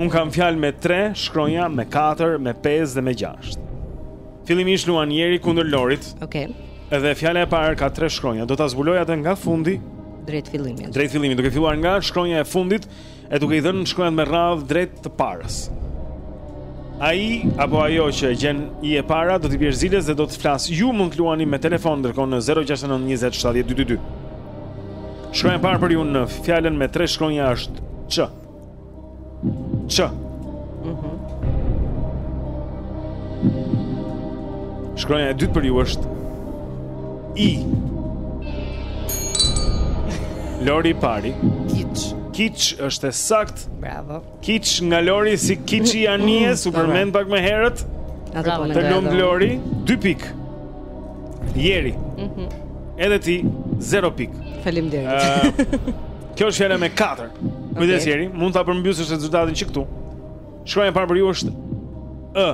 Un kam fjalë me 3 shkronja, me 4, me 5 dhe me 6. Fillimisht luan Jeri kundër Lorit. Okej. Okay. Edhe fjala e parë ka 3 shkronja. Do ta zbuloj atë nga fundi drejt fillimit. Drejt fillimit, duke filluar nga shkronja e fundit e duke i dhënë shkronjat me radhë drejt të parës. Ai apo ajo që e gjen i e para do t'i bjerë ziles dhe do të flasë. Ju mund të luani me telefon ndërkohë në 069 20 70 222. Shkronja e parë për ju në fjalën me tre shkronja është ç. Ç. Mhm. Shkronja e dytë për ju është i. Lori i pari. Kiç. Kiç është e saktë. Bravo. Kiç nga Lori si kiçi i anijes, u përmend pak më herët. Atë po mendoj. Të lum Lori, 2 pik. Jeri. Mhm. Edhe ti 0 pik. Faleminderit. Kjo është fjala me 4. Kujdes Jeri, mund ta përmbysësh rezultatin që këtu. Shkronja e parë për ju është ë.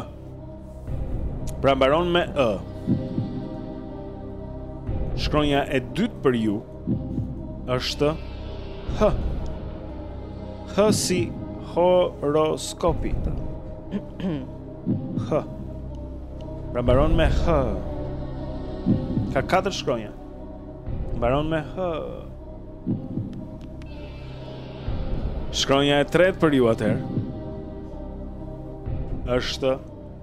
Pra mbaron me ë. Shkronja e dytë për ju Është H. H si horoskopi. H. Pra mbaron me H. Ka katër shkronja. Mbaron me H. Shkronja e tretë për ju atëherë. Është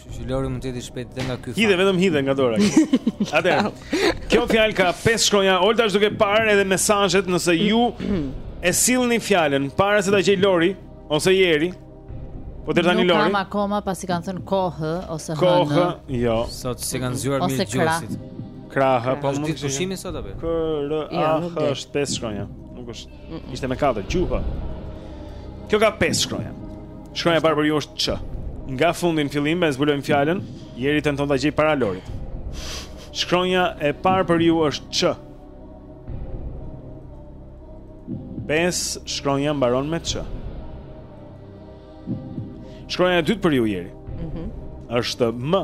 Kështu që Lori mund të jetë i shpejtë edhe nga ky. Hidhe vetëm hidhe nga dora. Atëherë. Kjo fjalë ka pesë shkronja. Olta është duke parë edhe mesazhet nëse ju e sillni fjalën para se ta gjej Lori ose Jeri. Po deri tani Lori. Nuk kam akoma pasi kanë thënë kohë ose hënë. Kohë, jo. Sot si kanë zgjuar mirë gjuesit. Krahë, po mund të pushimi sot apo? K R A jo, H është pesë shkronja. Nuk është. Ishte me 4, gjuhë. Kjo ka 5 shkronja. Shkronja e parë për ju është ç. Nga fundi në fillim e zbulojmë fjalën, Jeri tenton ta gjej para Lorit. Shkronja e parë për ju është ç. 5 shkronja mbaron me ç. Shkronja e dytë për ju Jeri. Mhm. Mm është m.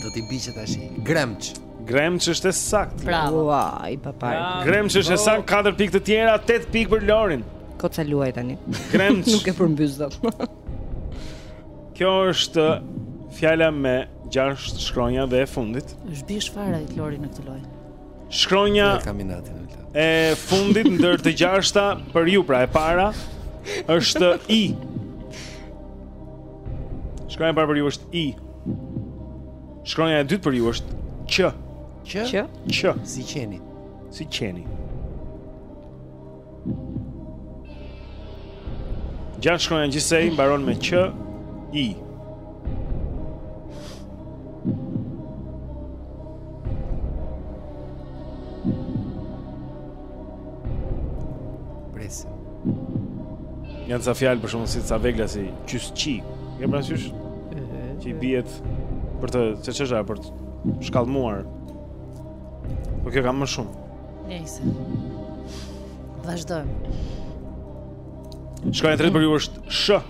Do t'i bije tashti Gremç Gremç është e sakt Bravo Ua, i papar Gremç është e sakt 4 pik të tjera 8 pik për Lorin Kot sa luaj tani Gremç Nuk e përmbys dot Kjo është fjala me 6 shkronja dhe e fundit është bishë fare Lori në këtë loj Shkronja E fundit ndër të gjashta për ju pra e para është i Shkronja e parë për ju është i. Shkronja e dytë për ju është q. Q. Q. Q. Si qeni. Si qeni. Gjashtë shkronja gjithsej mbaron me q i. Presim. Janë ca fjalë për shembull si ca vegla si qysqi. Ke parasysh? Që i bie për të, se çesha për të shkallmuar. Po kjo ka më shumë. Nejse. Vazhdojmë. Shkronja e tretë për ju është sh.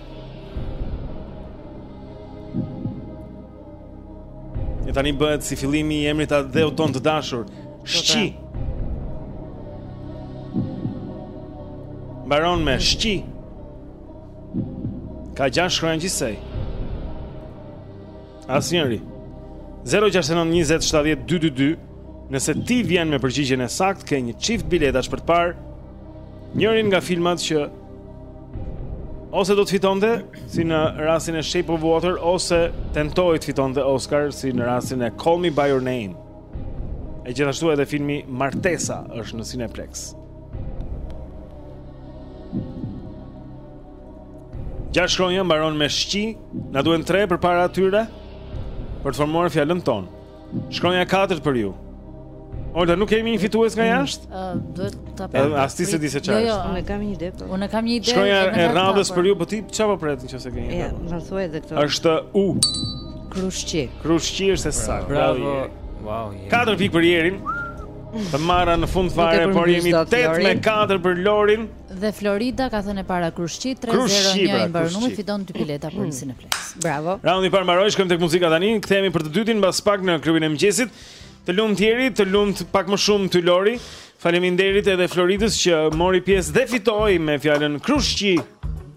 E tani bëhet si fillimi i emrit të atdheut tonë të dashur, Shqi. Mbaron me shqi. Ka gjashtë shkronja gjithsej. Asnjëri. 0692070222. Nëse ti vjen me përgjigjen e saktë, ke një çift biletash për të parë njërin nga filmat që ose do të fitonte si në rastin e Shape of Water ose tentoi të fitonte Oscar si në rastin e Call Me By Your Name. E gjithashtu edhe filmi Martesa është në Cineplex. Gjashtë shkronja mbaron me shqi, na duhen tre përpara atyre, për të formuar fjalën tonë. Shkronja e katërt për ju. Olta, nuk kemi një fitues nga jashtë? Mm, duhet ta pyes. As ti s'e di se ça jo, jo, është. Unë kam një ide. Po. Unë kam një ide. Shkronja e radhës për ju, për po ti ça po pret në qoftë se ke një ide? Ja, më thuaj dhe këtë. Është u. Krushqi. Krushqi është e saktë. Bravo. Wow. Katër pikë për Jerin. Të marra në fund fare, por jemi 8 me 4 për Lorin. Dhe Florida ka thënë e para Krushqi 3-0 një pra, i mbaron numri fiton dy bileta për në Cineplex. Bravo. Raundi i parë mbaroi, shkojmë tek muzika tani. Kthehemi për të dytin mbas pak në klubin e mëngjesit. Të lumtë Jeri, të lumtë pak më shumë ty Lori. Faleminderit edhe Floridës që mori pjesë dhe fitoi me fjalën Krushqi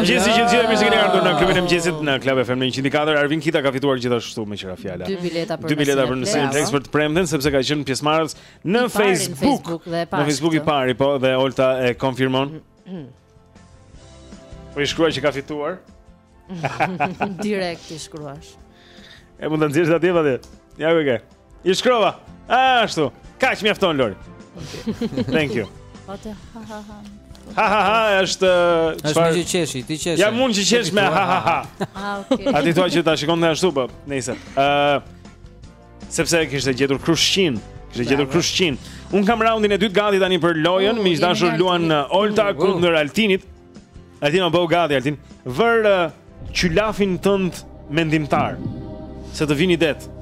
mëngjesi të gjithë mirë se keni ardhur në klubin e mëngjesit në Club FM 100.4. Arvin Kita ka fituar gjithashtu meqë ra fjala. Dy bileta për dy bileta për në Cineplex për të premten sepse ka qenë pjesëmarrës Në Facebook, në Facebook i pari, po, dhe Olta e konfirmon. Po i shkruaj që ka fituar. Direkt i shkruash. E mund ta nxjerrësh atje pa ditë. Ja ku e ke. I shkrova. Ashtu. Kaq mjafton Lori. Thank you. Atë ha ha ha. Ha ha ha, është çfarë? Është qeshi, ti qeshi. Ja mund të qesh me ha ha ha. Ah, okay. A ti thua që ta shikon ne ashtu po? Nice. Ëh. Sepse e kishte gjetur krushqin, kishte gjetur krushqin. Un kam raundin e dytë gati tani për lojën, uh, miq të dashur luan uh, Olta uh, uh. kundër Altinit. Altin a po gati Altin. Vër uh, qylafin tënd mendimtar. Se të vijnë idetë.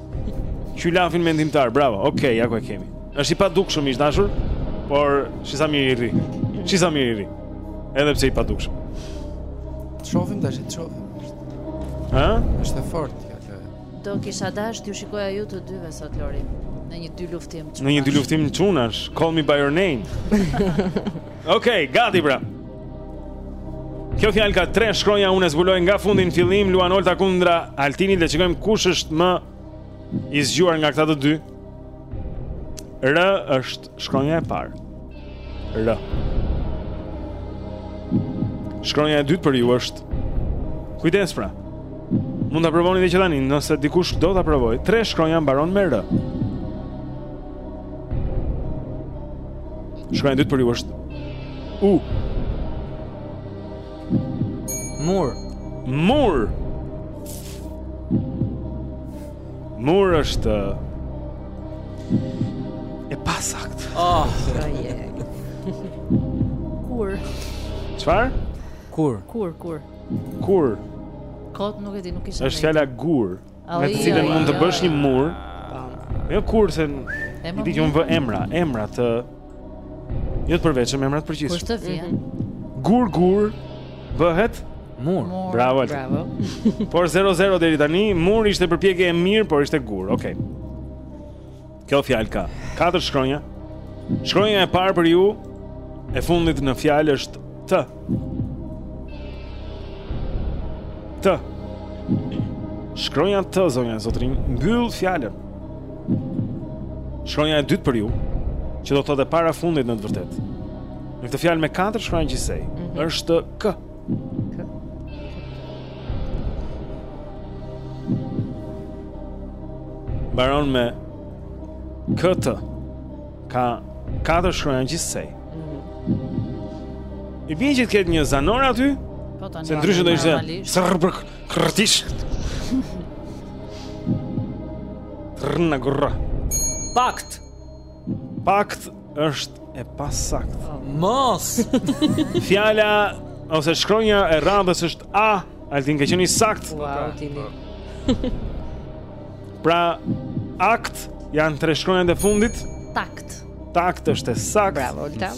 Qylafin mendimtar, bravo. Okej, okay, ja ku e kemi. Është i padukshëm miq të dashur, por shih sa mirë i rri. Shih sa mirë i rri. Edhe pse i padukshëm. Të shofim tash, të shofim. Ë? Është fort. Do kisha dashtë t'ju shikoja ju të dyve sot Lori Në një dyluftim çunash Në një dyluftim çunash Call me by your name Ok, gati pra Kjo fjalë ka tre shkronja unë e zbuloj nga fundi në fillim Luan Olta kundra Altinit dhe shikojmë kush është më i zgjuar nga këta të dy R është Shkronja e parë. R. Shkronja e dytë për ju është Kujdes pra. Mund ta provoni edhe tani, nëse dikush do ta provojë. Tre shkronja mbaron me R. Shkronja e dytë për ju është U. Mur. Mur. Mur është e pasaktë. Oh, je. Kur? Çfarë? Kur? Kur, kur? Kur? Kot nuk e di, nuk isha. Është fjala gur, me të cilën mund të bësh një mur. Jo kur se i di që unë vë emra, emra të Jo të përveçëm emra të përgjithshëm. Kush të vjen? Mm -hmm. Gur gur bëhet mur. mur. Bravo. Bravo. por 0-0 deri tani, mur ishte përpjekje e mirë, por ishte gur. Okej. Okay. Kjo fjalë ka katër shkronja. Shkronja e parë për ju e fundit në fjalë është T. T. Shkronja T, zonja e zotërinj, mbyll fjalën. Shkronja e dytë për ju, që do të thotë e parafundit në të vërtetë. Në këtë fjallë me 4 shkronja gjithsej, mm -hmm. është K. K. Mbaron me K T. Ka katër shkronja gjithsej. I bie që të ketë një zanore aty? Po tani. Se ndryshe do ishte srrbk krrtish. Rna gurra. Pakt. Pakt është e pasaktë. Mos. Fjala ose shkronja e radhës është A. Altini ka qenë i saktë. Wow, Tini. pra, akt janë tre shkronjat e fundit. Takt. Takt është e saktë. Bravo, Olta.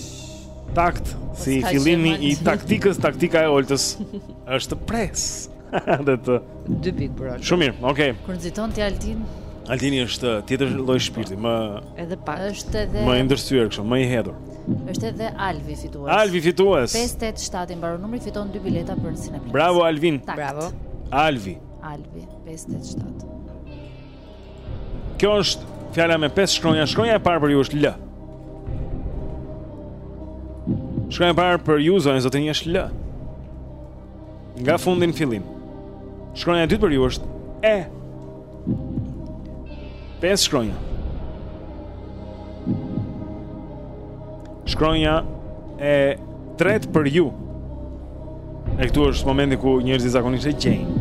Takt si fillimi i taktikës, taktika e Oltës është pres. Dhe të dy pikë për Oltën. Shumë mirë. Okej. Okay. Kur nxiton ti Altin? Altini është tjetër lloj shpirti, më edhe pak. Është edhe më i ndërsyer kështu, më i hedhur. Është edhe Alvi fitues. Alvi fitues. 587 i mbaron numri fiton dy bileta për në Cineplex. Bravo Alvin. Takt. Bravo. Alvi. Alvi 587. Kjo është fjala me 5 shkronja. Shkronja e parë për ju është L. Shkronja e parë për ju zonja zotërinj është L. Nga fundi në fillim. Shkronja e dytë për ju është e. Pesë shkronja. Shkronja e tretë për ju. E këtu është momenti ku njerëzit zakonisht e gjejnë.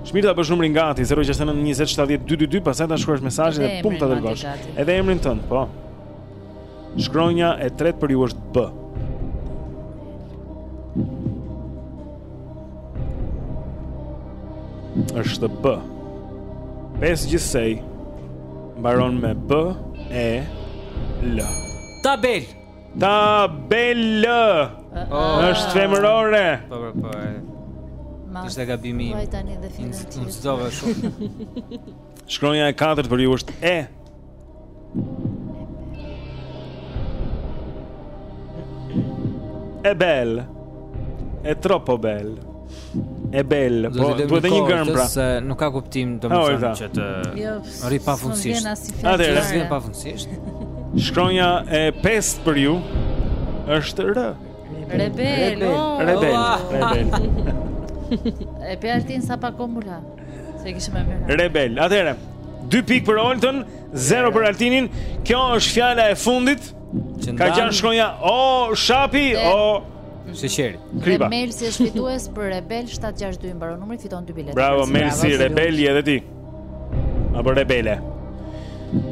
Është mirë ta bësh numrin gati 069 20 70 222 Pastaj ta shkruash mesazhin dhe pum ta dërgosh Edhe emrin tënd, po Shkronja e tretë për ju është B. Është B. Pesë gjithsej mbaron me B e L. Tabel. Tabel. Oh. Është femërore. Po po po. Ishte gabimi im. Vaj tani dhe fillim. Unë zova shumë. Shkronja e katërt për ju është E. E bel E troppo bel E bel Po duhet edhe një gërmë pra se Nuk ka kuptim domethënë që të jo, Rri pafundësisht Atëherë s'vjen pafundësisht Shkronja e pestë për ju është rë Rebel Rebel Rebel E pe altin sa pa komula Se kishim më mirë. Rebel. Atëherë, 2 pikë për Oltën, 0 për Altinin. Kjo është fjala e fundit. Ka qenë shkronja O Shapi O Sheqeri. Kripa. Melsi është fitues për Rebel 762 mbaron numri fiton dy bileta. Bravo Melsi Rebeli edhe ti. Apo Rebele.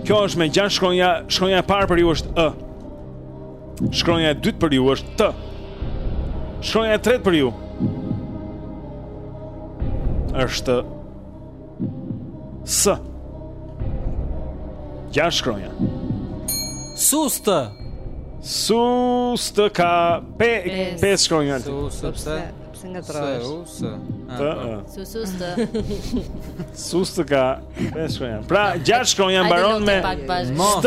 Kjo është me gjashtë shkronja, shkronja e parë për ju është ë. Shkronja e dytë për ju është T. Shkronja e tretë për ju është S. Gjashtë shkronja. Sustë. Sustë ka pe pesë shkronja. Sustë pse? Pse nga trosh? Sustë. Të. Sustë. Sustë ka pesë shkronja. Pra, gjashtë shkronja mbaron me S T.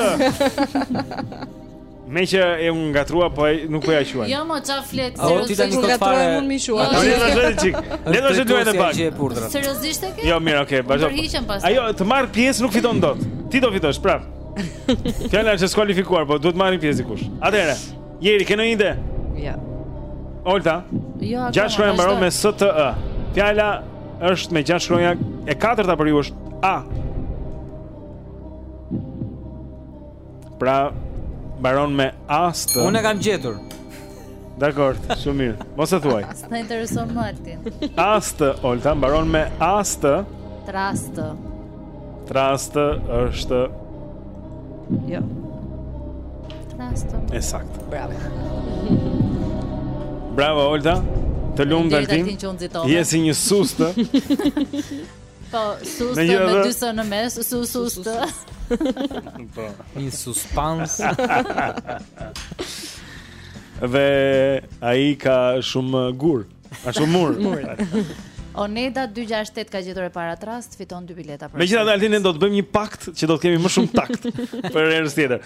Meqë unë nga Troja, po e nuk po ja quen Jo, mo, ça flet, seriozisht Ti nuk nga Troja e mund mi quen Në një të shëtë qik Në të shëtë luajnë e pak Seriozisht e ke? Jo, mirë, oke, okay, bashkë pas Ajo, të marrë pjesë, nuk fiton dot Ti do fitosh, prap Fjala që është skualifikuar, po duhet marrë pjesë dikush Atëherë, Jeri, ke ndonjë ide? Ja Olta jo, Gjashtë shkronja mbaron me S T ë Fjala është me gjashtë shkronja E katërta për ju është A Pra mbaron me ast. Unë e kam gjetur. Dakord, shumë mirë. Mos e thuaj. S'të intereson më Altin. Ast, Olta mbaron me ast. Trast. Trast është Jo. Trast. Ekzakt. Bravo. Bravo Olta. Të lumtë Altin. Je si një sustë. Po, sustë me, me dy S në mes, sus, sustë. Po. Një suspans. Dhe ai ka shumë gur, ka shumë mur. Oneda 268 ka gjetur e para trast, fiton dy bileta për. Megjithatë Altin ne do të bëjmë një pakt që do të kemi më shumë takt për herës tjetër.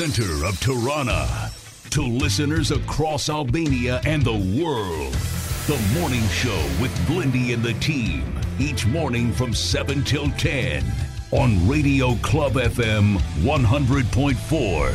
center of Tirana to listeners across Albania and the world. The morning show with Blindy and the team each morning from 7 till 10 on Radio Club FM 100.4.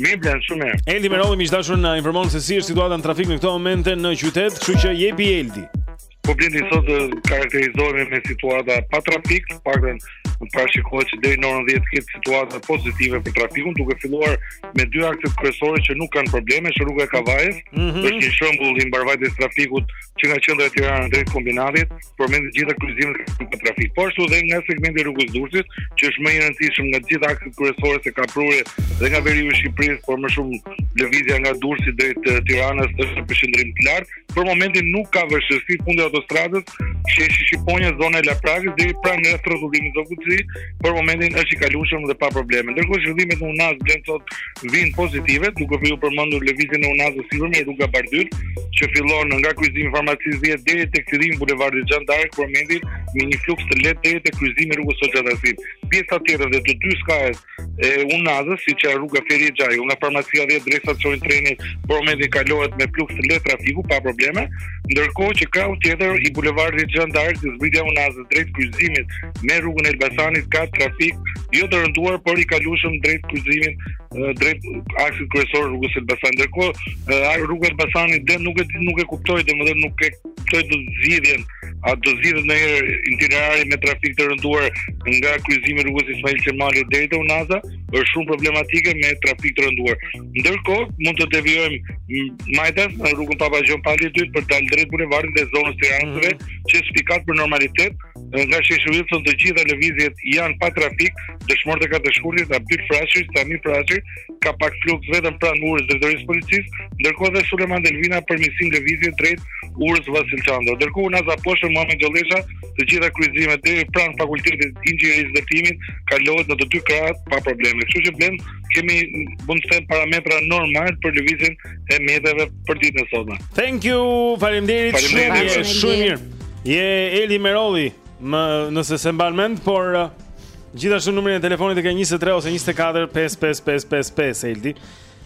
Mirë Blen, shumë mirë. Eldi Merolli miq të dashur na informon se si është situata në trafik në këto momente në qytet, kështu që jepi Eldi. Po Blendi sot karakterizohemi me situata pa trafik, të paktën parashikohet që deri në orën 10 të ketë situata pozitive për trafikun, duke filluar me dy akset kryesore që nuk kanë probleme, është rruga e Kavajës, mm -hmm. është një shembull i mbarëvajtjes së trafikut që nga qendra e Tiranës drejt Kombinatit, përmend të gjitha kryqëzimet e trafikut. Po ashtu dhe nga segmenti i rrugës së Durrësit, që është më i rëndësishëm nga të gjitha akset kryesore se ka prurje dhe nga veriu i Shqipërisë, por më shumë lëvizja nga Durrësi drejt eh, Tiranës është në përqendrim të lartë. Për momentin nuk ka vështirësi fundi i autostradës, sheshi Shqiponja zona e Laprakës deri pranë rrethrrotullimit te Zogu i Zi, për momentin është i kalueshëm dhe pa probleme. Ndërkohë zhvillimet në Unazë Blen sot vijnë pozitive, duke filluar përmendur lëvizjen e unazës së sipërme rruga Bardhyl, që fillon nga kryqëzimi i farmacisë 10 deri tek fillimi i bulevardit Zhan Dark për momentin me një fluks të lehtë deri tek kryqëzimi i rrugës së Elbasanit. Pjesa tjetër dhe të dy skajet e unazës, siç është rruga Ferit Xhajko, nga farmacia 10 deri te stacioni i trenit për momentin kalohet me fluks të lehtë trafiku pa probleme, ndërkohë që krahu tjetër i bulevardit Zhan Dark zbritja e unazës drejt kryqëzimit me rrugën e Elbasanit ka trafik jo të rënduar, por i kalueshëm drejt kryqëzimit drejt aksit kryesor rrugës Elbasanit. Ndërkohë, rruga e Elbasanit dhe nuk e nuk e kuptoj domethënë nuk e kuptoj dot zgjidhjen a do zgjidhet ndonjëherë itinerari me trafik të rënduar nga kryqëzimi i rrugës Ismail Qemali deri te Unaza, është shumë problematike me trafik të rënduar. Ndërkohë, mund të devijojmë majtas në rrugën Papa Gjon Pali 2 për të dalë drejt bulevardit dhe zonës të Jansëve, mm -hmm. që spikat për normalitet, nga Sheshi Wilson të gjitha lëvizjet janë pa trafik, Dëshmorët e katër Shkurtit, Abdyl Frashëri, Sami Frashëri, ka pak fluks vetëm pranë urës drejtorisë policisë, ndërkohë dhe Sulejman Delvina përmisim lëvizjeje drejt urës Vasil Shanto. Ndërkohë unaza poshtë Muhamet Gjollesha, të gjitha kryqëzimet deri pranë fakultetit të inxhinierisë ndërtimit kalohet në të dy krahët pa probleme. Kështu që Blendi kemi mund të them parametra normal për lëvizjen e mjeteve për ditën e sotme. Thank you, faleminderit shumë, je shumë mirë. Je Eli Merolli, më në se mban mend, por uh, gjithashtu numrin e telefonit e ka 23 ose 24 55555 Eldi.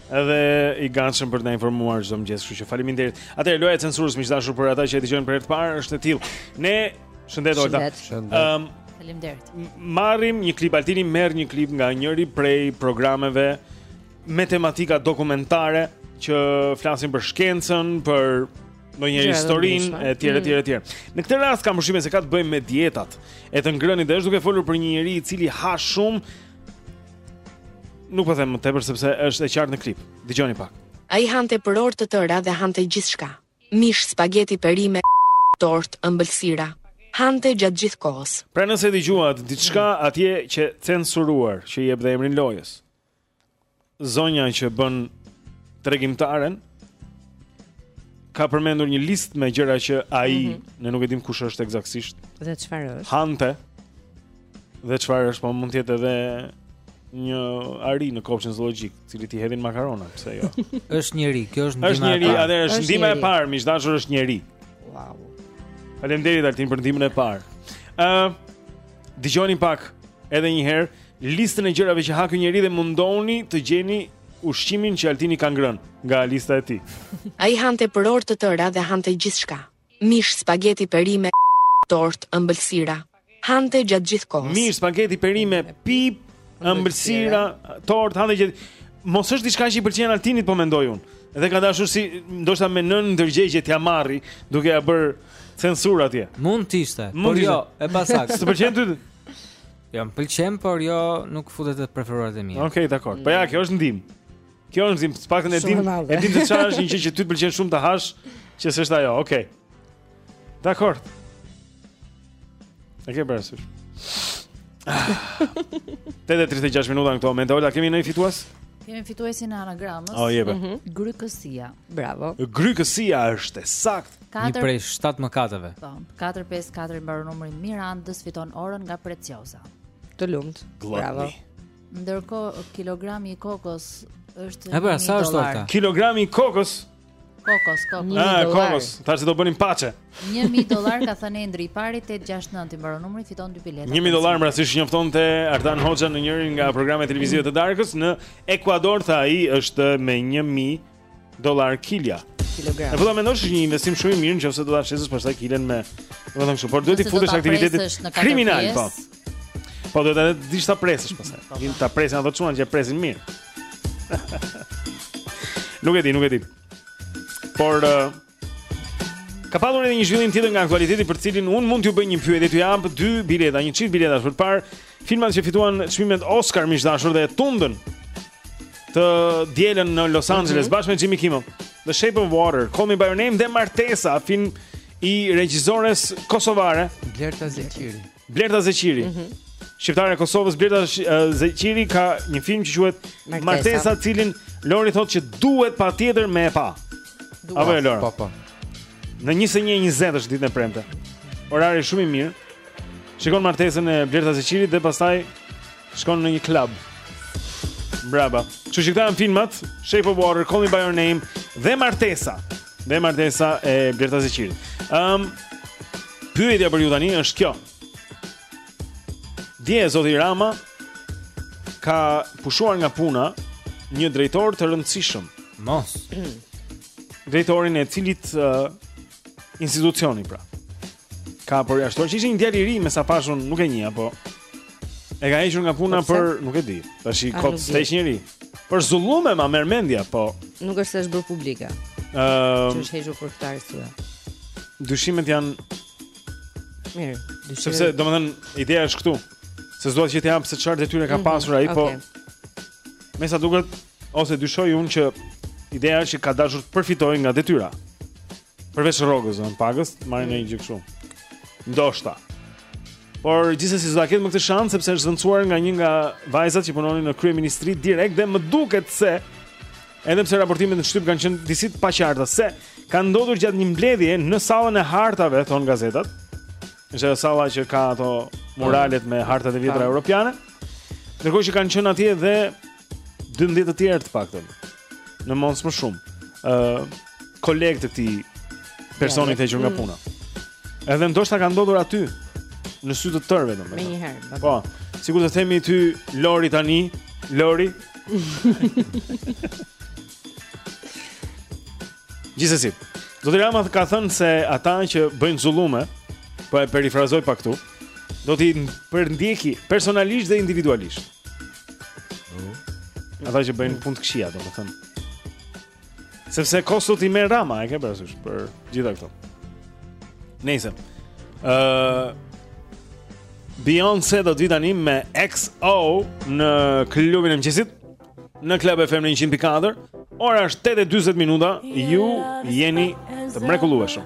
Edhe i gatshëm për të na informuar çdo mëngjes, kështu që faleminderit. Atëherë loja e censurës miq të dashur për ata që e dëgjojnë për herë të parë është e tillë. Ne Shëndet Olta. Shëndet. Ehm, faleminderit. Marrim një klip Altini merr një klip nga njëri prej programeve me tematika dokumentare që flasin për shkencën, për ndonjë histori e të tjera, të tjera, mm. të tjera. Në këtë rast kam përshtypjen se ka të bëjmë me dietat e të ngrënit dhe është duke folur për një njeri i cili ha shumë nuk po them më tepër sepse është e qartë në klip. Dëgjoni pak. Ai hante për orë të tëra dhe hante gjithçka. Mish, spageti, perime, tortë, ëmbëlsira. Hante gjatë gjithë kohës. Pra nëse e dëgjuat diçka atje qe censuruar, që i jep dhe emrin lojës. Zonja që bën tregimtaren ka përmendur një listë me gjëra që ai, mm -hmm. ne nuk e dimë kush është ekzaktësisht. Dhe çfarë është? Hante. Dhe çfarë është, po mund të jetë edhe një ari në kopshtin zoologjik, të cilit i hedhin makarona, pse jo? është njeri, kjo është ndihma. Është njeri, atëherë është ndihma e parë, miq të dashur është njeri. Wow. Faleminderit Altin për ndihmën e parë. Ë uh, dëgjoni pak edhe një herë listën e gjërave që ha ky njeri dhe mundohuni të gjeni ushqimin që Altini ka ngrënë nga lista e tij. Ai hante për orë të tëra dhe hante gjithçka. Mish spageti perime tortë ëmbëlsira hante gjatë gjithë kohës. Mish spageti perime pip ëmbëlsira tortë hante gjatë mos është diçka që i pëlqen Altinit po mendoj unë. Dhe ka dashur si ndoshta me nënndërgjegje t'ia marrë, duke ia bërë censurë atje. Mund të ishte, por jo, e pasaktë. Të pëlqen ty? Jo, më pëlqen, por jo nuk futet te preferuarat e mia. Okej, okay, dakord. Po ja, kjo është ndihmë. Kjo është dimë, të paktën e dimë, e dimë se çfarë është një gjë që ty të pëlqen shumë të hash, që s'është ajo. Okej. Okay. Dakord. Okej, okay, Tetë e 36 minuta në këto momente, Ola, kemi një fitues? Kemi fituesin e anagramës. Oh, yeah baby. Mm -hmm. Grykësia. Bravo. Grykësia është e saktë. Një prej 7 mëkateve. Po, 4 5 4 i mbaron numri Mirandës fiton orën nga Preciosa. Të lumtë. Bravo. Ndërkohë kilogrami i kokos është 1000 dollar. Pra, sa është ora? Kilogrami i kokos. Kokos, kokos. Ah, kokos. Tash do bënim paçe. 1000 dollar ka thënë Endri i pari 869 i mbaron numri fiton dy bileta. 1000 dollar pra siç njoftonte Artan Hoxha në njërin nga programet televizive të darkës në Ekuador tha ai është me 1000 dollar kilja. Kilogram. Edhe mendoj se është një investim shumë i mirë nëse do ta shesësh pastaj kilen me, domethënë kështu, por duhet të futesh në aktivitet kriminal, po. Po duhet edhe të dish ta presësh pastaj. Po, po. Vijnë ta presin ata çunat që e presin mirë. nuk e di, nuk e di. Por uh, Ka patur edhe një zhvillim tjetër nga aktualiteti për të cilin unë mund t'ju bëj një pyetje, t'ju jap dy bileta, një çift biletash për të parë filmat që fituan çmimet Oscar më të dashur dhe tundën të dielën në Los mhm. Angeles mm -hmm. bashkë me Jimmy Kimmel. The Shape of Water, Call Me By Your Name dhe Martesa, film i regjizores kosovare Blerta Zeqiri. Blerta Zeqiri. Mhm. Mm Shqiptare e Kosovës Blerta Zeqiri ka një film që quhet Martesa, Martesa të cilin Lori thotë që duhet patjetër me e pa. Duhet. Apo Lori. Po, po. Në 21:20 është ditën e premte. Orari shumë i mirë. Shikon Martesën e Blerta Zeqirit dhe pastaj shkon në një klub. Bravo. Që shikojmë filmat Shape of Water, Call Me By Your Name dhe Martesa. Dhe Martesa e Blerta Zeqirit. Ëm um, Pyetja për ju tani është kjo. Dje zoti Rama ka pushuar nga puna një drejtor të rëndësishëm. Mos. Drejtorin e cilit uh, institucioni pra. Ka përjashtuar që ishte një djalë i ri me sa pashë unë nuk e njoh apo e ka hequr nga puna po për nuk e di. Tashi kot s'të heq njeri. Për zullume ma merr mendja, po. Nuk është se është bërë publike. Ëm, ehm, um, është hequr për këtë arsye. Dyshimet janë Mirë, dyshimet. Sepse domethënë ideja është këtu. Se s'dua të them se çfarë detyre ka mhm, pasur ai, po. Me sa duket ose dyshoj unë që ideja është që ka dashur të përfitojë nga detyra. Përveç rrogës, pagës, të marrë një gjë më shumë. Ndoshta. Por gjithsesi s'do ta ketë më këtë shans sepse është zëvendësuar nga një nga vajzat që punonin në kryeministri direkt dhe më duket se edhe pse raportimet në shtyp kanë qenë disi të paqarta se ka ndodhur gjatë një mbledhje në sallën e hartave thonë gazetat. Është ajo salla që ka ato muralet me hartat e vjetra europiane. Ndërkohë që kanë qenë atje dhe 12 të tjerë të paktën. Në mos më shumë. ë uh, koleg të këtij personi të hequr nga mm. puna. Edhe ndoshta ka ndodhur aty në sy të tërëve domethënë. Menjëherë. Po. Sikur të themi ty Lori tani, Lori. Gjithsesi. Zoti Rama ka thënë se ata që bëjnë zullume, po e perifrazoj pak këtu, do t'i përndjeki personalisht dhe individualisht. Ata që bëjnë punë të këqija, domethënë. Sepse kostot i merr Rama, e ke parasysh për të gjitha këto. Nejse ë uh, Beyoncé do të vijë tani me XO në klubin e mëngjesit në Club FM në 104. Ora është 8:40 minuta. Ju jeni të mrekullueshëm.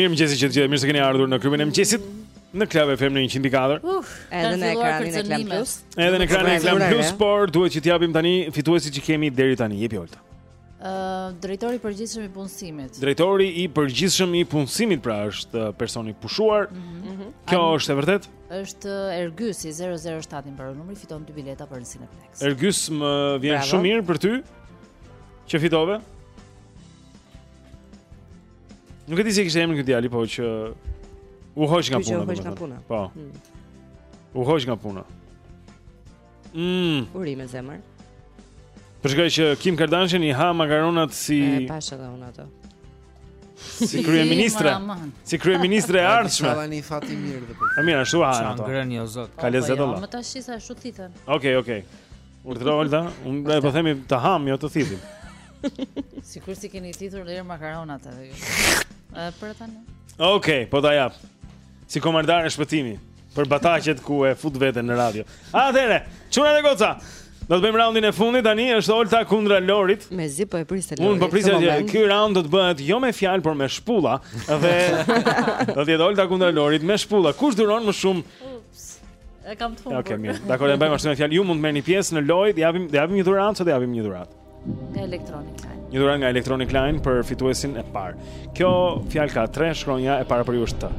Mirëmëngjesi që të gjithë, mirë se keni ardhur në klubin e mëngjesit Në Club FM në 104 Uf, edhe në ekranin e Klan Plus Edhe në ekranin e Klan Plus, por duhet që të japim tani fituesit që kemi deri tani, jepi Olta Uh, drejtori i përgjithshëm i punësimit. Drejtori i përgjithshëm i punësimit pra është personi i pushuar. Mm -hmm. Kjo An... është e vërtetë? Është Ergysi 007 i mbaron numri, fiton dy bileta për në Cineplex. Ergys më vjen Bravo. shumë mirë për ty. Që fitove? Nuk e di si e kishte emrin ky djali, po që u hoq nga puna. U hoq nga puna. Po. Hmm. U hoq nga puna. Mm. Urime zemër. Për shkak që Kim Kardashian i ha makaronat si E pashë dhe unë ato. Si kryeministre. Si kryeministre e ardhshme. Sa vani fati mirë dhe për. Mirë, ashtu ha ato. Ngrëni o zot. Ka lezet po, jo, olla. Më tash sa ashtu thithën. Okej, okej. Urdhëro Olta, unë do të themi të ham, jo të thithim. Sikur s'i keni thithur dhe makaronat edhe ju. Ë për tani. Okej, po ta jap. Si kamerdare shpëtimi. Për batakët ku e fut veten në radio. Atëherë, çuna dhe goca. Do të bëjmë raundin e fundit tani, është Olta kundra Lorit. Mezi po e priste Lori. Unë po prisja që ky raund do të bëhet jo me fjalë, por me shpulla dhe do të jetë Olta kundra Lorit me shpulla. Kush duron më shumë? E kam të humbur. Okej, okay, mirë. Dakord, e bëjmë ashtu me fjalë. Ju mund të merrni pjesë në lojë, japim, japim një dhuratë, çfarë japim një dhuratë? Nga Electronic Line. Një dhuratë nga Electronic Line për fituesin e parë. Kjo fjalë ka tre shkronja e para për ju është T.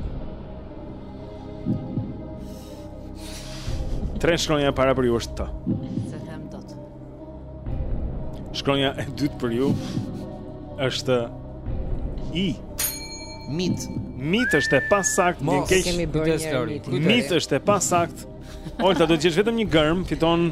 Tre shkronja e para për ju është T. S'e them dot. Shkronja e dytë për ju është I. Mit. Mit është e pasaktë, më vjen keq. Mit është e pasaktë. Olta do të gjesh vetëm një gërmë, fiton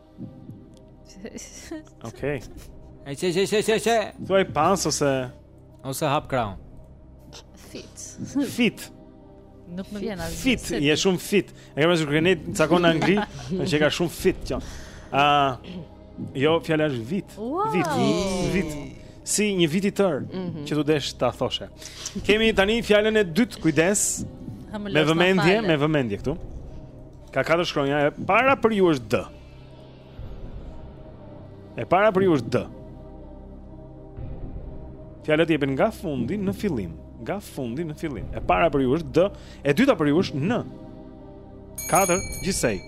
Okej. Okay. E që që që që që. Thuaj pas ose ose hap kraun. Fit. Fit. Nuk më vjen as. Fit, je shumë fit. E kam mësuar keni cakon në Angli, më që ka shumë fit kjo. Ë Jo, fjala është vit. Wow. Vit, vit. Si një vit i tërë mm -hmm. që ti deshe ta thoshe. Kemi tani fjalën e dytë, kujdes. Me vëmendje, me vëmendje këtu. Ka katër shkronja, e para për ju është D. E para për ju është D. Fjalët jepen nga fundi në fillim, nga fundi në fillim. E para për ju është D, e dyta për ju është N. Katër, gjithsej.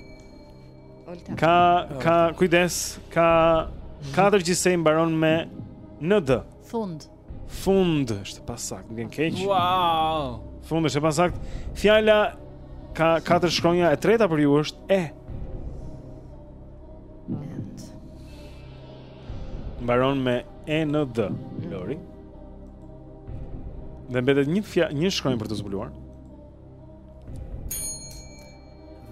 Ka ka kujdes, ka katër gjithsej mbaron me N D. Fund. Fund është pasaktë, më vjen keq. Wow. Fund është pasaktë. Fjala ka katër shkronja, e treta për ju është e. Net. Mbaron me e n d, Lori. Dhe mbetet një fja, një shkronjë për t'u zbuluar.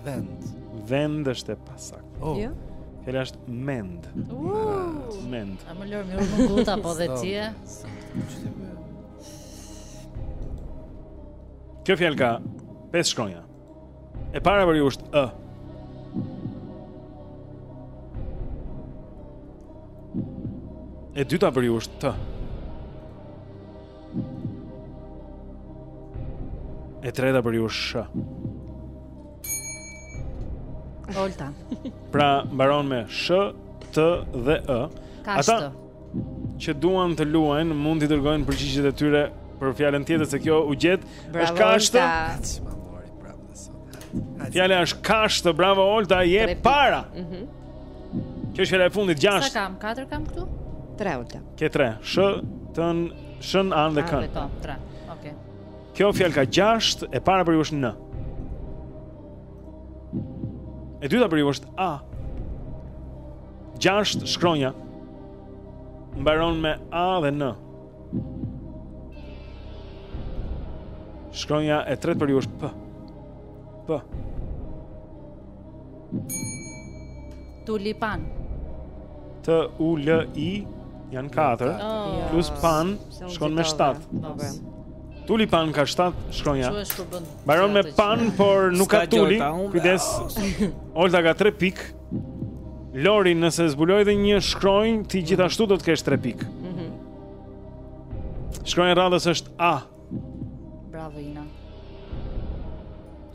Vend. Vend është e pasaktë. Oh. Jo. Fjala është mend. Uh. Mend. A më lërë, mirë u nguta, po dhe ti e? Kjo fjalë ka 5 shkronja. E para për ju është ë. E dyta për ju është t. E treta për ju sh Olta Pra mbaron me sh, t dhe ë Kashtë Ata që duan të luajnë mund t'i dërgojnë përgjigjet e tyre për fjalën tjetër se kjo u gjet është kashtë Fjala është kashtë, bravo Olta, je tre pikë para. Mhm. Mm Kjo është e fundit 6. Sa kam? 4 kam këtu? 3 Olta. Ke 3. Shtatë, shën an dhe kën. Vetëm 3. Okej. Kjo fjalë ka 6, e para për ju është n. E dyta për ju është a. 6 shkronja. Mbaron me a dhe n. Shkronja e tretë për ju është P. P. Tulipan. T U L I Janë 4 oh. plus pan shkon me 7. Tulipan ka 7 shkronja. Mbaron me pan, por nuk ka tuli. Kujdes. Olta ka 3 pikë. Lori, nëse zbuloj dhe një shkronjë, ti gjithashtu do të kesh 3 pikë. Mhm. Shkronja e radhës është A. Bravo Ina.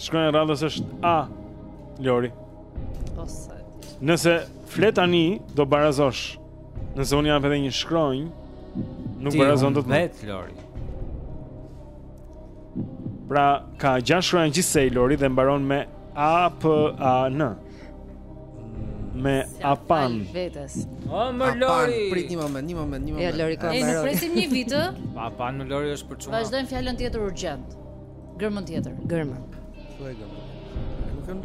Shkronja e radhës është A. Lori. Ose. Nëse flet tani do barazosh. Nëse unë jap edhe një shkronjë, nuk ti, barazon dot. Ti vet Lori. Pra ka gjashtë shkronja gjithsej Lori dhe mbaron me A P A N. me Apan. O më Lori. Prit një moment, një moment, një moment. Ja Lori ka marrë. Ne presim një vit. Apan me Lori është për çuna. Vazhdojmë fjalën tjetër urgjent. Gërmën tjetër. Gërmën. Thuaj gërmën.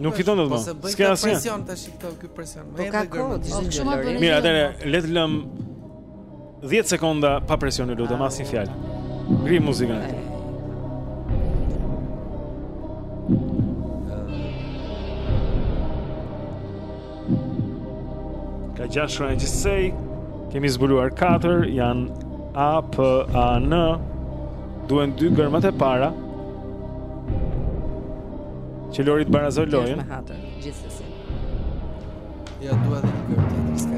Nuk fiton dot më. Po S'ka asnjë presion tash këto ky presion. Po ka kohë, çdo gjë. Mirë, atëre, le të lëm 10 sekonda pa presion ju lutem asnjë fjalë. Ngri muzikën atë. Ka gjashtë shkronja gjithsej Kemi zbuluar 4 Janë A, P, A, N Duen dy gërmat e para Që Lori të barazojë lojën Gjithë me hatër, gjithsesi Ja, duhet dhe një gërmë tjetër, s'ka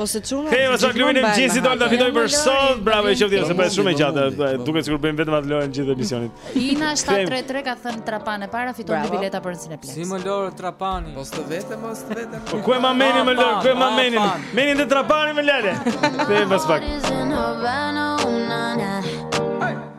Ose çuna. Hey, sa klubi i mëngjesit do ta fitoj për sot. Bravo, qoftë se bëhet shumë e gjatë. Duket sikur bëjmë vetëm atë lojën gjithë emisionin. Ina 733 ka thënë Trapan e para fiton dy bileta për Cineplex. Si më Lor trapani? Po s'të vjen, mos s'të vjen. Po ku e ma menjen më Lor? Ku e ma menjen? Menjen te trapani më lale. Te pas pak.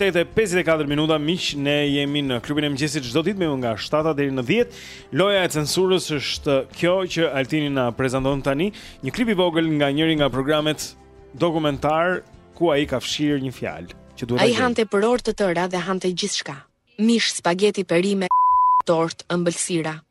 8:54 minuta miq ne jemi në klubin e mëngjesit çdo ditë me ju nga 7 deri në 10. Loja e censurës është kjo që Altini na prezanton tani, një klip i vogël nga njëri nga programet dokumentar ku ai ka fshirë një fjalë që duhet ta gjejmë. Ai hante për orë të tëra dhe hante gjithçka. Mish, spageti, perime, tortë, ëmbëlsira.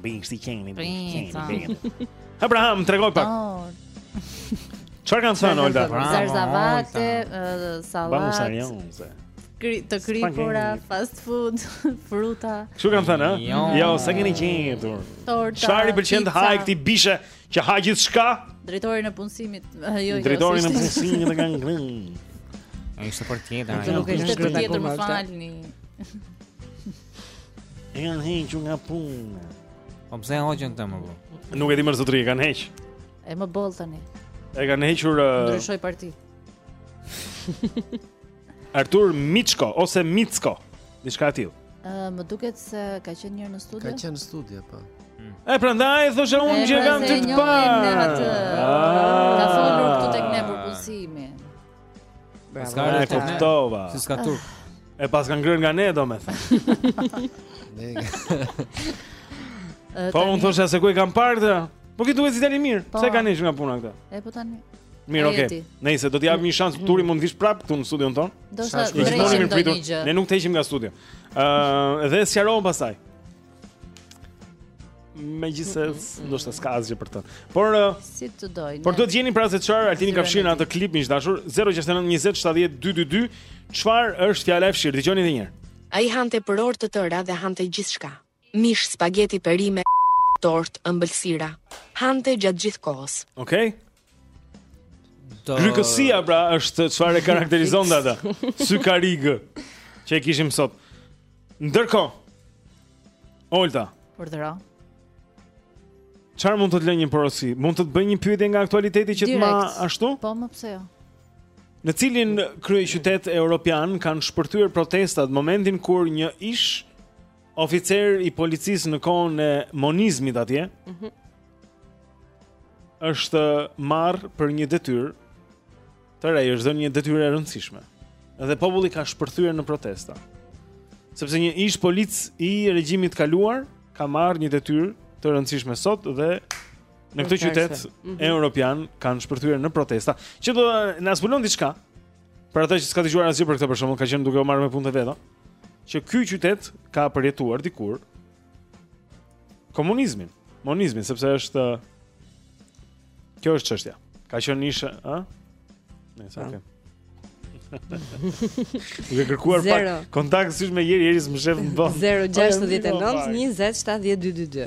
Bing si qeni, bing si qeni. Abraham, tregoj pak. Oh. Ça kanë thënë, Olda? Zarzavate, sallatë. Bamu sa një unë, se. Të kripura, fast food, fruta. Kështu kanë thënë, ha? Jo, jo s'e keni gjetur. Torta, pizza. Çfarë i pëlqen të hajë kësaj bishe që ha gjithçka? Drejtorin e punësimit. Jo, jo, Drejtorin e punësimit e kanë gënë. Në ishte për tjetër. Në ishte për tjetër, më falni. E kanë hequr nga puna. Po pse hoqën këtë më vonë? Nuk e di më zotri, e kanë heq. E më boll tani. E kanë hequr uh... ndryshoi parti. Artur Miçko ose Micko, diçka e tillë. Ë, uh, më duket se ka qenë një herë në studio. Ka qenë në studio, po. Mm. E prandaj thosha unë që pra, kam të të pa. Ka folur këtu tek ne për punësimin. Bravo. E kuptova. Si s'ka turp. E paskan ngrënë nga ne domethënë. Po unë thosha se ku e kam parë këtë. Po këtu duhet si tani mirë. Po. Pse kanë nis nga puna këta? E po tani. Mirë, okay. Nëse do të jap një shans mm. turi mund të vish prap këtu në studion ton. Do të thotë, ne nuk të heqim nga studio. Ëh, dhe sqarohemi pastaj. megjithëse ndoshta s'ka asgjë për të. Por uh, si të dojnë. Por duhet të gjeni pra se çfarë Altini ka fshirë në atë klip miq të dashur 069 20 70 222, çfarë është fjala e fshirë? Dëgjoni edhe një herë. Ai hante për orë të tëra dhe hante gjithçka. Mish, spageti, perime, tortë, ëmbëlsira. Hante gjatë gjithë kohës. Okej. Okay. Do... Grykësia pra është çfarë e karakterizon ata. Sykarig që e kishim sot. Ndërkohë Olta. Urdhëro. Çfarë mund të të lë një porosi? Mund të të bëj një pyetje nga aktualiteti që të ma ashtu? Po, më pse jo? Në cilin kryeqytet europian kanë shpërthyer protestat momentin kur një ish Oficer i policisë në kohën e monizmit atje. Mhm. Mm është marrë për një detyrë të re, është dhënë një detyrë e rëndësishme. Dhe populli ka shpërthyer në protesta. Sepse një ish polic i regjimit të kaluar ka marrë një detyrë të rëndësishme sot dhe në këtë qytet mm -hmm. europian kanë shpërthyer në protesta. Që do na zbulon diçka. Për atë që s'ka dëgjuar asgjë për këtë për shembull, ka qenë duke u marrë me punën e veta, që ky qytet ka përjetuar dikur komunizmin, monizmin, sepse është, kjo është çështja. Ka qenë ish, ë? Nëse okay. Dhe kërkuar pak kontakt siç me njeri, njeri s'më shef në botë 069 20 70 222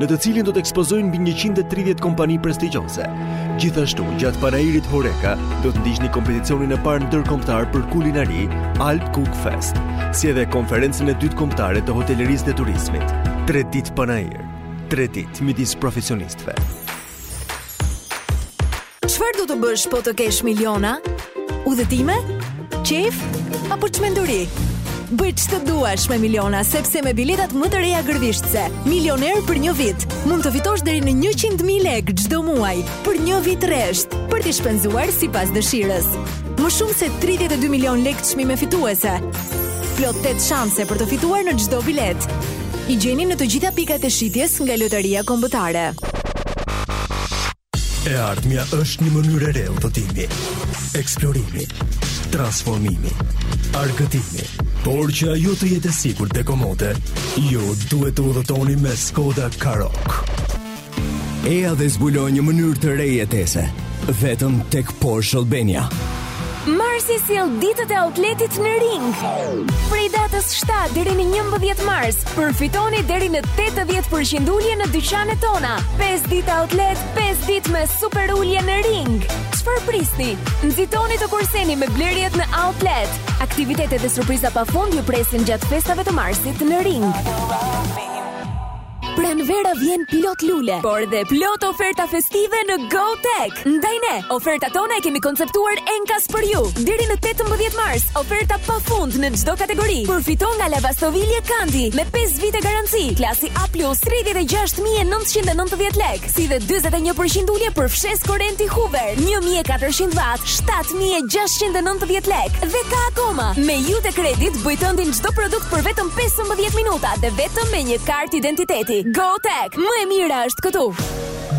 në të cilin do të ekspozojnë mbi 130 kompani prestigjioze. Gjithashtu, gjatë panairit Horeca, do të ndiqni kompeticionin e parë ndërkombëtar për kulinari, Alb Cook Fest, si edhe konferencën e dytë kombëtare të hotelerisë dhe turizmit. 3 ditë panair, 3 ditë midis profesionistëve. Çfarë do të bësh po të kesh miliona? Udhëtime? Qejf? Apo çmenduri? Bëj ç'të duash me miliona, sepse me biletat më të reja gërvishtëse, milioner për një vit, mund të fitosh deri në 100.000 lekë çdo muaj për një vit rresht, për t'i shpenzuar sipas dëshirës. Më shumë se 32 milion lekë çmime fituese. Plot 8 shanse për të fituar në çdo biletë. I gjeni në të gjitha pikat e shitjes nga Lotaria Kombëtare. E ardhmja është një mënyrë e re udhëtimi, eksplorimi, transformimi, argëtimi. Por që ajo të jetë e sigurt dhe komode, ju duhet të udhëtoni me Skoda Karoq. Eja dhe zbulo një mënyrë të re jetese, vetëm tek Porsche Albania. Marsi sjell ditët e outletit në Ring. Prej datës 7 deri në 11 mars, përfitoni deri në 80% ulje në dyqanet tona. 5 ditë outlet, 5 ditë me super ulje në Ring. Çfarë prisni? Nxitoni të kurseni me blerjet në outlet. Aktivitete dhe surpriza pafund ju presin gjatë festave të marsit në Ring. Pranvera vjen plot lule, por edhe plot oferta festive në GoTech. Ndaj ne, ofertat tona i kemi konceptuar enkas për ju. Deri në 18 mars, oferta pa fund në çdo kategori. Përfito nga lavastovilja Candy me 5 vite garanci, klasi A+, 36990 lek. si dhe 41% ulje për fshesë korenti Hoover, 1400 watt, 7690 lek dhe ka akoma. Me IuteCredit bëj tëndin çdo produkt për vetëm 15 minuta dhe vetëm me një kartë identiteti. GoTech, më e mira është këtu.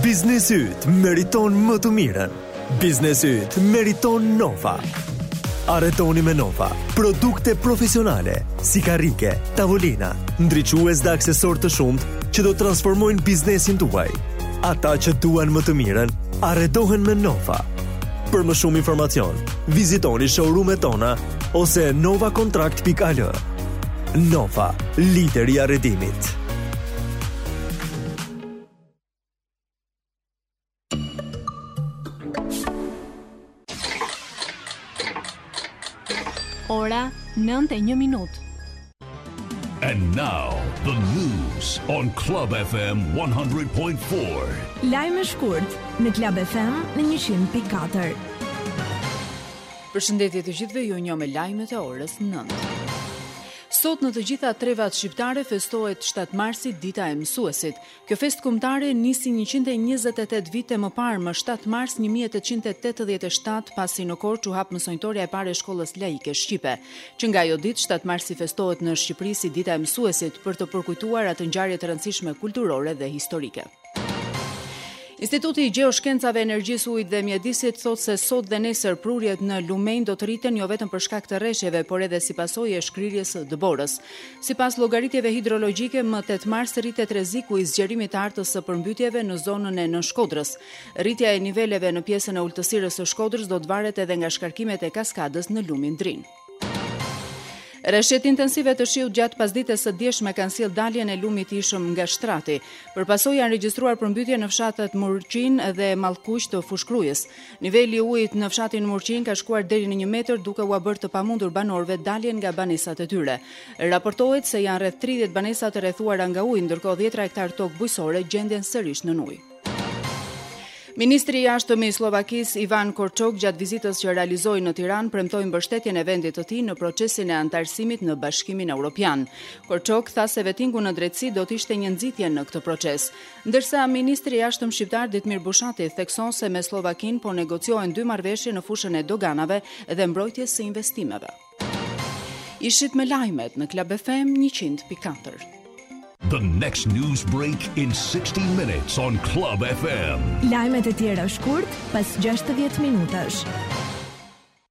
Biznesi yt meriton më të mirën. Biznesi yt meriton Nova. Arredoni me Nova produkte profesionale si karrige, tavolina, ndriçues dhe aksesorë të shumtë që do transformojnë biznesin tuaj. Ata që duan më të mirën, arredohen me Nova. Për më shumë informacion, vizitoni showroom-et tona ose novacontract.al. Nova, lideri i arredimit. Ora 9:01 minutë. And now the news on Club FM 100.4. Lajme shkurt në Club FM në 100.4. Përshëndetje të gjithëve, ju njoh me lajmet e orës 9. Sot në të gjitha trevat shqiptare festohet 7 marsi dita e mësuesit. Kjo festë kombëtare nisi njëqind e njëzet e tetë vite më parë, më shtatë mars një mijë e tetëqind e tetëdhjetë e shtatë, pasi në Korçë u hap mësonjtorja e parë e shkollës laike shqipe. Që nga ajo ditë, shtatë marsi festohet në Shqipëri si Dita e Mësuesit, për të përkujtuar atë ngjarje të rëndësishme kulturore dhe historike. Instituti i Gjeoshkencave, Energjisë, Ujit dhe Mjedisit thotë se sot dhe nesër prurjet në lumenj do të rriten jo vetëm për shkak të reshjeve, por edhe si pasojë e shkrirjes së dëborës. Sipas llogaritjeve hidrologjike, më tetë mars rritet rreziku i zgjerimit të hartës së përmbytjeve në zonën e Nënshkodrës. Rritja e niveleve në pjesën e ultësirës së Shkodrës do të varet edhe nga shkarkimet e kaskadës në lumin Drin. Reshjet intensive të shiut gjatë pasdites së djeshme kanë sjellë daljen e lumit Ishëm nga shtrati. Për pasojë janë regjistruar përmbytje në fshatet Murqinë dhe Mallkuç të Fushë-Krujës. Niveli i ujit në fshatin Murqinj ka shkuar deri në një metër duke ua bërë të pamundur banorëve daljen nga banesat e tyre. Raportohet se janë rreth 30 banesa të rrethuara nga uji, ndërkohë dhjetëra hektarë tokë bujqësore gjenden sërish nën ujë. Ministri i Jashtëm i Sllovakisë, Ivan Korçok, gjatë vizitës që realizoi në Tiranë, premtoi mbështetjen e vendit të tij në procesin e anëtarësimit në Bashkimin Evropian. Korçok tha se Vetingu në drejtësi do të ishte një nxitje në këtë proces. Ndërsa, ministri i Jashtëm shqiptar Ditmir Bushati thekson se me Sllovakinë po negociohen dy marrëveshje në fushën e doganave dhe mbrojtjes së investimeve. Ishit me lajmet në Club FM 100.4. The next news break in 60 minutes on Club FM. Lajmet e tjera shkurt pas 60 minutash.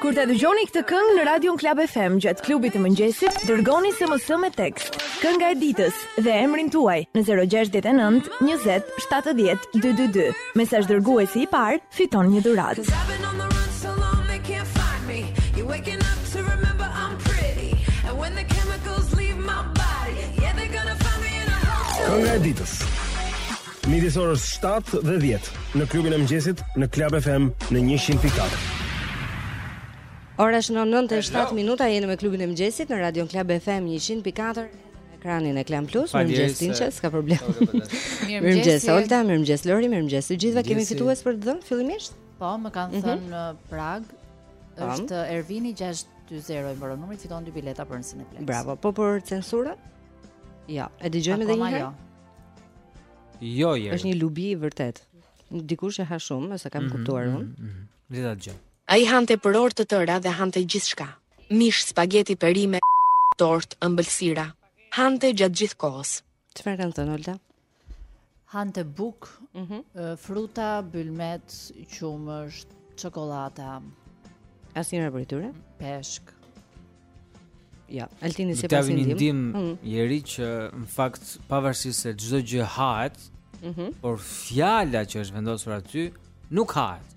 Kur ta dëgjoni këtë këngë në Radion Klab FM gjatë klubit të mëngjesit, dërgoni SMS me tekst. Kënga e ditës dhe emrin tuaj në 069 20 70 222. Mesazhdërguesi i parë, fiton një dhuratë. Kënga e ditës. Midis orës 7 dhe 10 në klubin e mëngjesit në Club FM në 100.4. Ora është 9:07 minuta jemi me klubin e mëngjesit në Radio Club FM 100.4 ekranin e Klan Plus, mirëmëngjes Tinçe, s'ka problem. Mirëmëngjes Olta, mirëmëngjes Lori, mirëmëngjes të gjithëve. Kemi fitues për të dhënë fillimisht? Po, më kanë mhm. thënë në uh, Prag. Është Ervini 620 i mbaron numri, fiton dy bileta për në Cineplex. Bravo. Po për censurën? Jo, e dëgjojmë edhe një herë. Jo. Jo, jo. Është një lubi i vërtetë. Dikush e ha shumë, nëse kam mm -hmm, kuptuar mhm, unë. Mm -hmm. Gjithë atë gjë. Ai hante për orë të tëra dhe hante gjithçka. Mish, spageti, perime, tortë, ëmbëlsira. Hante gjatë gjithë kohës. Çfarë kanë thënë Olta? Hante bukë, mm -hmm. fruta, bulmet, qumësht, çokollata. Asnjëra prej tyre? Peshk. Ja, Altini s'i pas ndihmë. Një ndihmë mm. e ri që në fakt pavarësisht se çdo gjë hahet, mm -hmm. por fjala që është vendosur aty nuk hahet.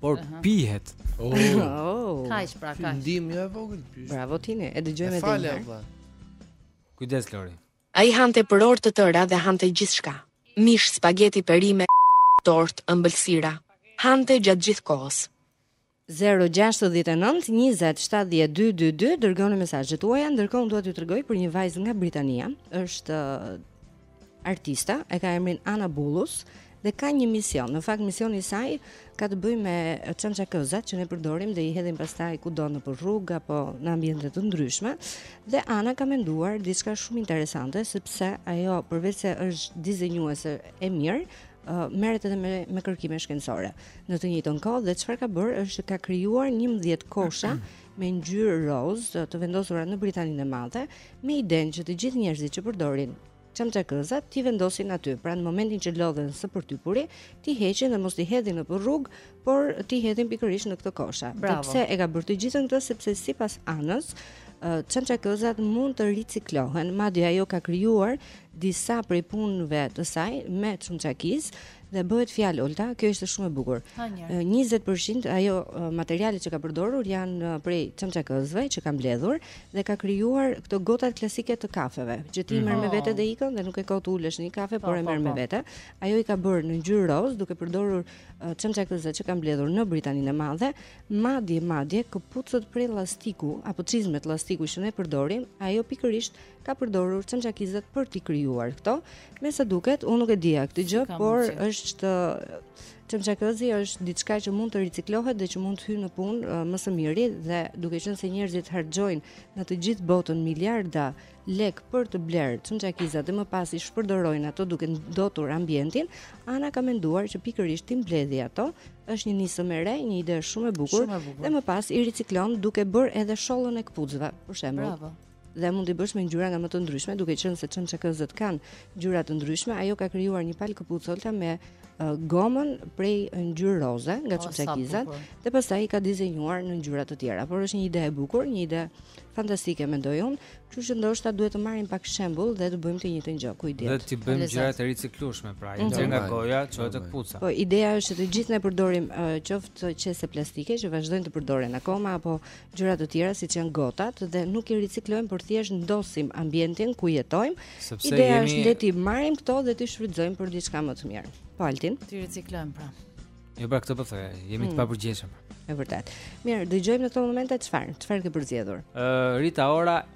Por uh -huh. pihet. Oh. oh. Kaq pra kaq. Ndihmë jo e vogël pysh. Bravo Tini, e dëgjojmë edhe. Falë valla. Kujdes Lori. Ai hante për orë të tëra dhe hante gjithçka. Mish, spageti, perime, tortë, ëmbëlsira. Hante gjatë gjithë kohës. Zero gjashtëdhjetë e nëntë njëzet shtatëdhjetë dy dy dy dërgoni mesazhet tuaja ndërkohë unë dua t'ju tregoj për një vajzë nga Britania është artista e ka emrin Ana Bullus dhe ka një mision në fakt misioni i saj ka të bëjë me çamçakëzat që ne përdorim dhe i hedhim pastaj kudo nëpër rrugë apo në ambiente të ndryshme dhe Ana ka menduar diçka shumë interesante sepse ajo përveçse është dizenjuese e mirë uh, merret edhe me me kërkime shkencore. Në të njëjtën kohë dhe çfarë ka bërë është që ka krijuar një një kosha me ngjyrë rozë të vendosura në Britaninë e Madhe me idenë që të gjithë njerëzit që përdorin çamçakëza t'i vendosin aty. Pra në momentin që lodhen së përtypuri, t'i heqin dhe mos t'i hedhin nëpër rrugë, por t'i hedhin pikërisht në këta kosha. Se pse e ka bërë të gjithën këtë sepse sipas Anës, çamçakëzat mund të riciklohen. Madje ajo ka krijuar disa prej punëve të saj me çamçakëz Dhe bëhet fjalë Olta, kjo ishte shumë e bukur. 20% ajo materialet që ka përdorur janë prej çamçakëzve që ka mbledhur dhe ka krijuar këto gotat klasike të kafeve, që ti mm. merr me mhm. vete dhe ikën dhe nuk e ka të ulesh në një kafe, po, por e po, merr me po. vete. Ajo i ka bërë në ngjyrë rozë duke përdorur çamçakëzat që ka mbledhur në Britaninë e Madhe, madje madje këpucët prej llastiku apo çizmet e llastikut që ne përdorim, ajo pikërisht ka përdorur çamçakëzat për t'i krijuar këto Me sa duket, unë nuk e dija këtë gjë, por është çamçakëzi është diçka që mund të riciklohet dhe që mund të hyjë në punë më së miri dhe duke qenë se njerëzit harxhojnë në të gjithë botën miliarda lek për të blerë çamçakëzat dhe më pas i shpërdorojnë ato duke ndotur ambientin, Ana ka menduar që pikërisht t'i mbledhi ato është një nisëm e re, një ide shumë e bukur, shumë e bukur. dhe më pas i riciklon duke bërë edhe shollën e këpucëve, për shembull. Bravo. dhe mund t'i bësh me ngjyra nga më të ndryshme, duke qenë se çamçakëzët kanë ngjyra të ndryshme, ajo ka krijuar një palë këpucë Olta me uh, gomën prej ngjyrë rozë nga çamçakëzat oh, dhe pastaj i ka dizenjuar në ngjyra të tjera. Por është një ide e bukur, një ide fantastike mendoj unë, kështu që ndoshta duhet të marrim pak shembull dhe të bëjmë të njëjtën gjë ku i dihet. Dhe t'i bëjmë gjëra të riciklueshme, pra, mm -hmm. nga goja çohet te këpuca. Po ideja është që të gjithë ne përdorim uh, qoftë qese plastike që vazhdojnë të përdoren akoma apo gjëra të tjera siç janë gotat dhe nuk i riciklojmë por thjesht ndotim ambientin ku jetojmë. Sepse Ideja jemi... është le t'i marrim këto dhe t'i shfrytëzojmë për diçka më të mirë. Po Altin, t'i riciklojmë pra. Jo pra këtë po thoja, jemi hmm. të papërgjegjshëm. Është vërtet. Mirë, dëgjojmë në këtë moment çfarë? Çfarë ke përzgjedhur? Ë uh, Rita Ora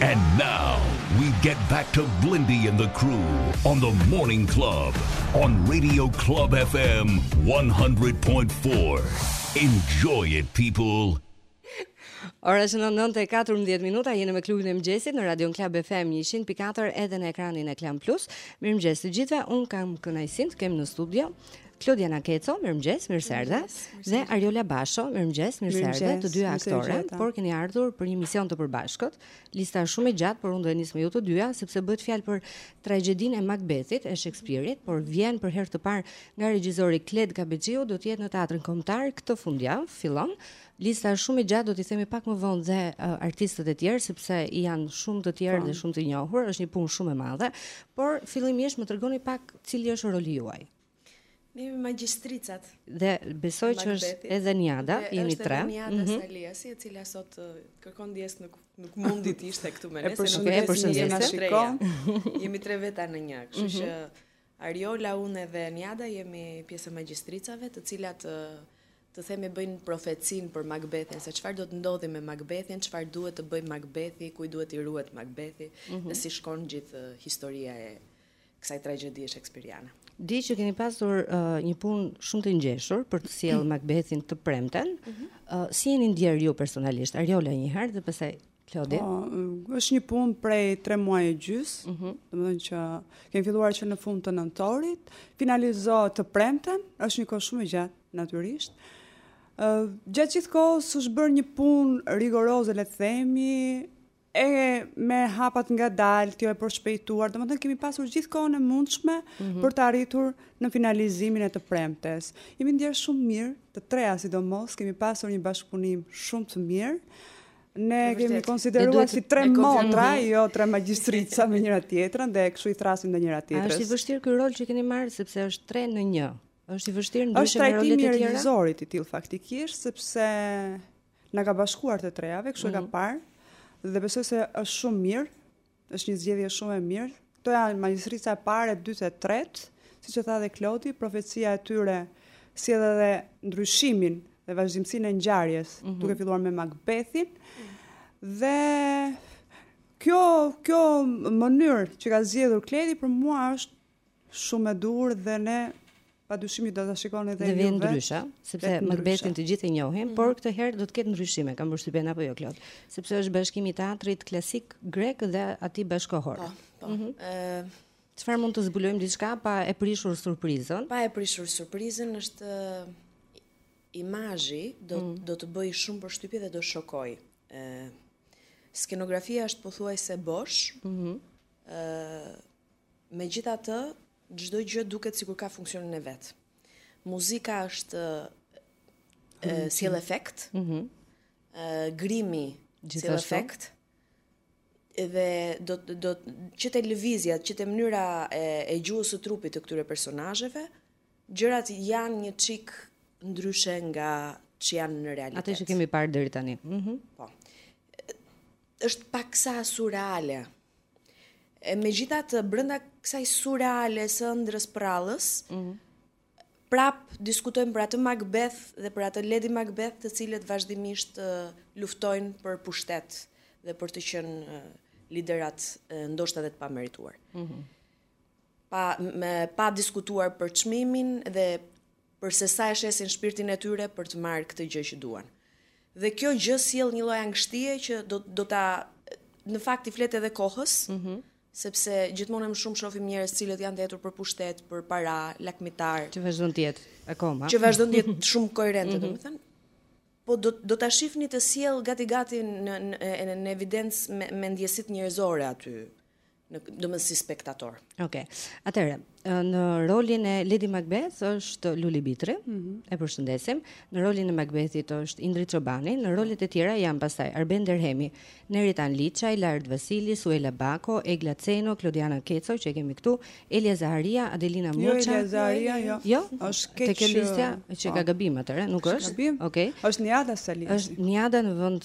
And now we get back to Blendi and the crew on the morning club on Radio Club FM 100.4. Enjoy it people. Ora shënon 9:14 minuta, jemi me klubin e mëngjesit në Radio Club FM 100.4 edhe në ekranin e Klan Plus. Mirëmëngjes të gjithëve. Unë kam kënaqësinë të kem në studio Klodia Nakeco, mirëmëngjes, mirë se erdhe. Dhe Ariola Basho, mirëmëngjes, mirë se erdhe. Të dyja aktore, por keni ardhur për një mision të përbashkët. Lista është shumë e gjatë, por unë do të nis me ju të dyja sepse bëhet fjalë për tragjedinë e Macbethit e Shakespeare-it, por vjen për herë të parë nga regjisori Kled Kabeçiu, do të jetë në Teatrin Kombëtar këtë fundjavë, fillon Lista është shumë e gjatë, do t'i themi pak më vonë dhe uh, artistët e tjerë sepse janë shumë të tjerë dhe po. shumë të njohur, është një punë shumë e madhe, por fillimisht më tregoni pak cili është roli juaj. Ne jemi magjistricat. Dhe besoj që është edhe Niada, jeni tre. Është Niada mm -hmm. Saliasi, e cila sot uh, kërkon ndjesë nuk nuk mundi të ishte këtu me ne, se nuk e përshëndesim. Ne shikon. jemi tre veta në një, kështu mm -hmm. që Ariola unë edhe Niada jemi pjesë e magjistricave të cilat të themi bëjnë profecinë për Makbethin, se çfarë do të ndodhë me Makbethin, çfarë duhet të bëjë Makbethi, kujt duhet t'i ruhet Makbethi, mm -hmm. dhe si shkon gjithë historia e kësaj tragjedie shekspiriane. Di që keni pasur uh, një punë shumë të ngjeshur për të sjellë mm -hmm. Makbethin të premten. Mm -hmm. uh, si jeni ndjerë ju personalisht? Ariola një herë dhe pastaj Klodi. Uh, është një punë prej 3 muaj e gjysmë, mm -hmm. domethënë që kemi filluar që në fund të nëntorit, finalizohet të premten, është një kohë shumë e gjatë, natyrisht. Uh, gjatë gjithë kohës është bërë një punë rigoroze, le të themi, e me hapat ngadaltë, jo e përshpejtuar, domethënë kemi pasur gjithë kohën e mundshme mm -hmm. për të arritur në finalizimin e të premtes. Jemi ndjerë shumë mirë, të treja sidomos, kemi pasur një bashkëpunim shumë të mirë, Ne e kemi konsideruar si tre motra, jo tre magjistrica me njëra tjetrën dhe kështu i thërrasim dhe njëra tjetrës. Është i vështirë ky rol që keni marrë sepse është tre në një. Është i vështirë ndryshe me rolet e tjera. Është trajtimi i regjisorit i tillë faktikisht sepse na ka bashkuar të trejave, kështu e ka mhm. parë dhe besoj se është shumë mirë Është një zgjedhje shumë e mirë. Këto janë magjistrica e parë, e dytë, e tretë. Siç e tha edhe Klodi, profecia e tyre sjell edhe ndryshimin dhe vazhdimësinë e ngjarjes, mm -hmm. duke filluar me Macbethin. Dhe kjo, kjo mënyrë që ka zgjedhur Kledi për mua është Shumë e duhur dhe ne pa dyshim ju do ta shikoni dhe ju. Dhe vjen ndryshe, sepse Macbethin të gjithë e njohin, mhm. por këtë herë do të ketë ndryshime, kam përshtypjen apo jo Klod, sepse është bashkimi i teatrit klasik grek dhe atij bashkohor. Po, po. Mhm. Ëh, çfarë mund të zbulojmë diçka pa e prishur surprizën? Pa e prishur surprizën është imazhi do mhm. do të bëjë shumë përshtypje dhe do shokojë. Ëh, skenografia është pothuajse bosh. Ëh, Megjithatë, çdo gjë duket sikur ka funksionin e vet. Muzika është, sjell efekt. Ëh. Mm grimi sjell efekt. Dhe do do që te lëvizja, që te mënyra e e gjuhës së trupit të këtyre personazheve, gjërat janë një çik ndryshe nga ç'janë në realitet. Atë që kemi parë deri tani. Ëh. Mm po. Është paksa surreale. E megjithatë brenda kësaj surreale së ëndrrës përrallës, mm -hmm. prap diskutojmë për atë Macbeth dhe për atë Lady Macbeth, të cilët vazhdimisht uh, luftojnë për pushtet dhe për të qenë uh, liderët uh, ndoshta dhe të pamerituar. Mm -hmm. Pa me, pa diskutuar për çmimin dhe për se sa e shesin shpirtin e tyre për të marrë këtë gjë që duan. Dhe kjo gjë sjell një lloj angështie që do ta, në fakt i flet edhe kohës, mm -hmm. sepse gjithmonë e më shumë shohim njerëz të cilët janë të etur për pushtet, për para, lakmitarë, që vazhdon të jetë akoma. Që vazhdon të jetë shumë koherente, mm -hmm. domethënë. Po do do ta shihni të sjell gati gati në në, në evidencë me, me ndjesitë njerëzore aty në do më si spektator. Okej. Okay. Atëherë, në rolin e Lady Macbeth është Luli Bitri. Mm -hmm. E përshëndesim. Në rolin e Macbethit është Indrit Çobani, në rolet e tjera janë pastaj Arben Derhemi, Neritan Liçaj, Laert Vasili, Suela Bako, Egla Ceno, Klodiana Keco që e kemi këtu, Elia Zaharia, Adelina Muça. Jo, Elia Zaharia, jo. Jo. Është keq. Te kjo lista që ka po. gabim atëherë, nuk është? Gabim. Okej. Okay. Është Niada Saliasi. Është Niada në vend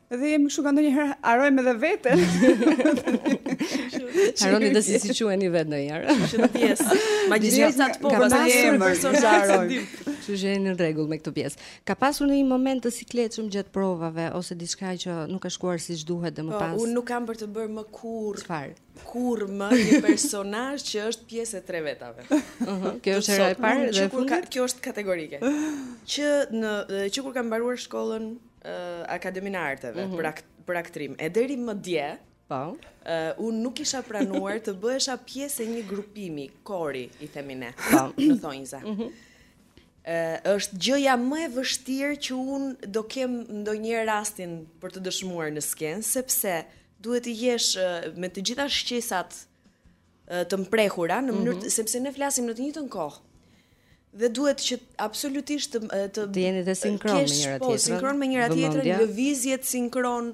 Edhe jemi kështu ka ndonjëherë harrojmë edhe veten. Harroni edhe si si quheni vetë ndonjëherë. Që të pjesë. Ma gjithë sa të po ka pasur personazhi. Kështu që jeni në rregull me këtë pjesë. Ka pasur ndonjë moment të sikletshëm gjatë provave ose diçka që nuk ka shkuar siç duhet dhe më po, pas. Po, unë nuk kam për të bërë më kurr. Çfarë? Kurr më një personazh që është pjesë e tre vetave. Ëh, kjo është hera e parë dhe e fundit. Kjo është kategorike. Që në që kur kam mbaruar shkollën Akademinë e Arteve mm -hmm. për akt, për aktrim. E deri më dje, po, uh, unë nuk kisha pranuar të bëhesha pjesë e një grupimi, kori i themi ne, po, në thonjza. Mm -hmm. Uh, është gjëja më e vështirë që unë do kem ndonjëherë rastin për të dëshmuar në skenë, sepse duhet të jesh uh, me të gjitha shqisat të mprehura në mënyrë mm -hmm. sepse ne flasim në të njëjtën kohë dhe duhet që absolutisht të të, të jeni në sinkron me njëra po, tjetrën. Po, sinkron me njëra tjetrën, lëvizjet sinkron.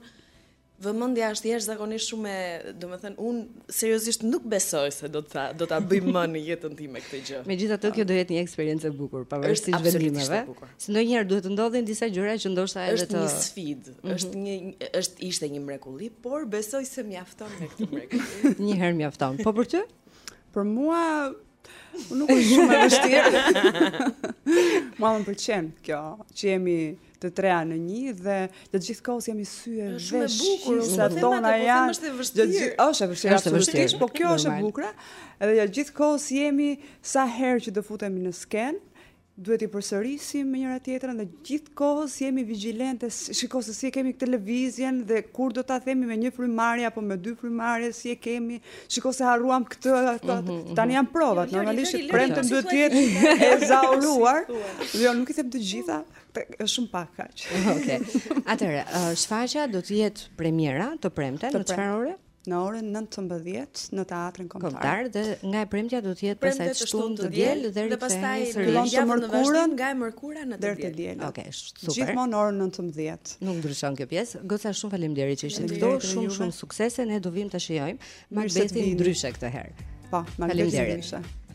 Vëmendja është jashtëzakonisht shumë e, domethënë unë seriozisht nuk besoj se do ta do ta bëj më në jetën time këtë gjë. Megjithatë kjo do jetë një eksperiencë e bukur, pavarësisht vendimeve. Se ndonjëherë duhet të ndodhin disa gjëra që ndoshta edhe të është një sfidë. Mhm. Është një është ishte një mrekulli, por besoj se mjafton me këtë mrekulli. një herë mjafton. Po për ty? Për mua nuk është shumë e vështirë. Mua më pëlqen kjo, që jemi të treja në një dhe gjatë gjithë kohës jemi sy e vesh. Shumë e bukur, sa tonat po janë. Është e vështirë. Është e vështirë, është e vështirë, po kjo është e bukur. Edhe gjatë gjithë kohës jemi sa herë që do futemi në skenë, Duhet t'i përsërisim me njëra tjetrën dhe gjithë kohës jemi vigjilente, shiko se si e kemi këtë lëvizjen dhe kur do ta themi me një frymarrje apo me dy frymarrje si e kemi, shiko se harruam këtë, ato, mm -hmm. tani janë provat, jo, normalisht që të premten duhet të jetë ezauruar. Dhe jo, nuk i them të gjitha, është shumë pak kaq. Okej. Atëherë, shfaqja do të jetë premiera të premten në çfarë ore? në orën 19 në Teatrin Kombëtar. Kombëtar dhe nga e premtja do të jetë pastaj të shtunë të diel dhe, dhe pastaj fillon të mërkurën nga e mërkura në të diel. diel. Okej, okay, super. Gjithmonë në orën 19. Nuk ndryshon kjo pjesë. Goca shumë faleminderit që ishit këtu. Shumë shumë suksese. Ne do vijmë ta shijojmë. Macbethi ndryshe këtë herë. Po, faleminderit.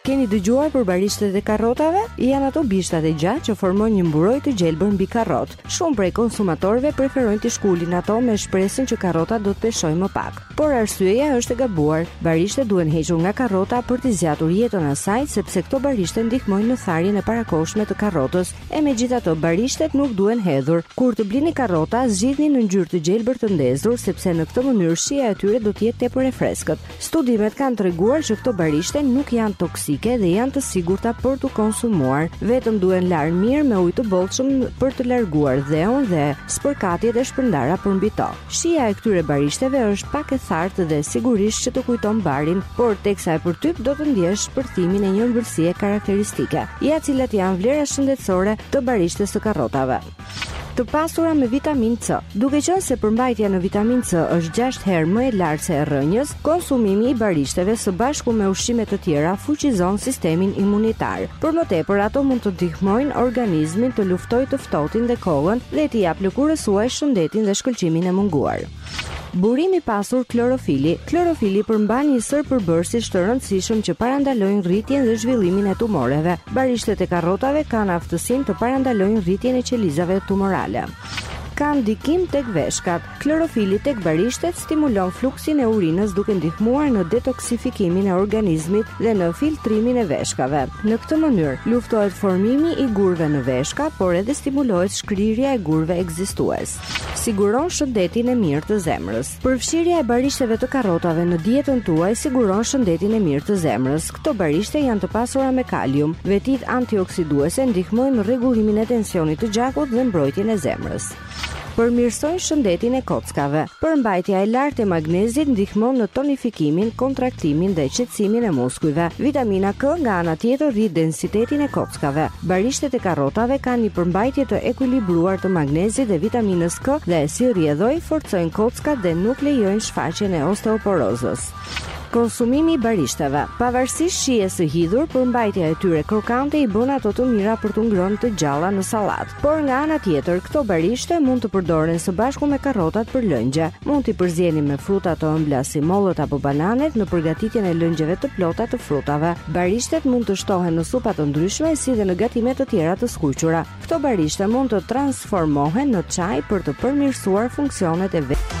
Keni dëgjuar për barishtet e karrotave? Janë ato bishtat e gjatë që formojnë një mburojë të gjelbër mbi karrotë. Shumë prej konsumatorëve preferojnë t'i shkulin ato me shpresën që karrota do të peshojë më pak. Por arsyeja është e gabuar. Barishtet duhen hequr nga karrota për të zgjatur jetën e saj, sepse këto barishte ndihmojnë në tharjen e parakohshme të karrotës. E megjithatë, barishtet nuk duhen hedhur. Kur të blini karrota, zgjidhni në ngjyrë të gjelbër të ndezur, sepse në këtë mënyrë shija e tyre do të jetë tepër e freskët. Studimet kanë treguar që këto barishte nuk janë toksike dhe janë të sigurta për t'u konsumuar. Vetëm duhen larë mirë me ujë të bollshëm për të larguar dheun dhe spërkatjet e shpërndara përmbi to. Shija e këtyre barishteve është pak e thartë dhe sigurisht që të kujton barin, por teksa e përtyp do të ndjesh shpërthimin e një ëmbëlsie karakteristike, ja cilat janë vlerat shëndetësore të barishtes së karrotave. të pasura me vitaminë C. Duke qenë se përmbajtja në vitaminë C është 6 herë më e lartë se e rrënjës, konsumimi i barishteve së bashku me ushqime të tjera fuqizon sistemin imunitar. Për më tepër, ato mund të ndihmojnë organizmin të luftojë të ftohtin dhe kollën dhe t'i japë lëkurës suaj shëndetin dhe shkëlqimin e munguar. Burim i pasur klorofili. Klorofili përmban një sërë përbërësish të rëndësishëm që parandalojnë rritjen dhe zhvillimin e tumoreve. Barishtet e karrotave kanë aftësinë të parandalojnë rritjen e qelizave tumorale. Kanë ndikim tek veshkat. Klorofili tek barishtet stimulon fluksin e urinës duke ndihmuar në detoksifikimin e organizmit dhe në filtrimin e veshkave. Në këtë mënyrë luftohet formimi i gurëve në veshka, por edhe stimulohet shkrirja e gurëve ekzistues. Siguron shëndetin e mirë të zemrës. Përfshirja e barishteve të karrotave në dietën tuaj siguron shëndetin e mirë të zemrës. Këto barishte janë të pasura me kalium. Vetitë antioksiduese ndihmojnë në rregullimin e tensionit të gjakut dhe mbrojtjen e zemrës. Përmirësojnë shëndetin e kockave. Përmbajtja e lartë e magnezit ndihmon në tonifikimin, kontraktimin dhe qetësimin e muskujve. Vitamina K nga ana tjetër rrit densitetin e kockave. kockave. Barishtet e karrotave kanë një përmbajtje të ekuilibruar të magnezit dhe vitaminës K dhe, si rrjedhojë, forcojnë kockat dhe nuk lejojnë shfaqjen e osteoporozës. Konsumimi i barishteve. Pavarësisht shijes së hidhur, përmbajtja e tyre krokante i bën ato të mira për t'u ngrënë të gjalla në sallatë. Por nga ana tjetër, këto barishte mund të përdoren së bashku me karrotat për lëngje. Mund t'i përzieni me fruta të ëmbla si mollët apo bananet në përgatitjen e lëngjeve të plota të frutave. Barishtet mund të shtohen në supa të ndryshme si dhe në gatime të tjera të skuqura. Këto barishte mund të transformohen në çaj për të përmirësuar funksionet e vet.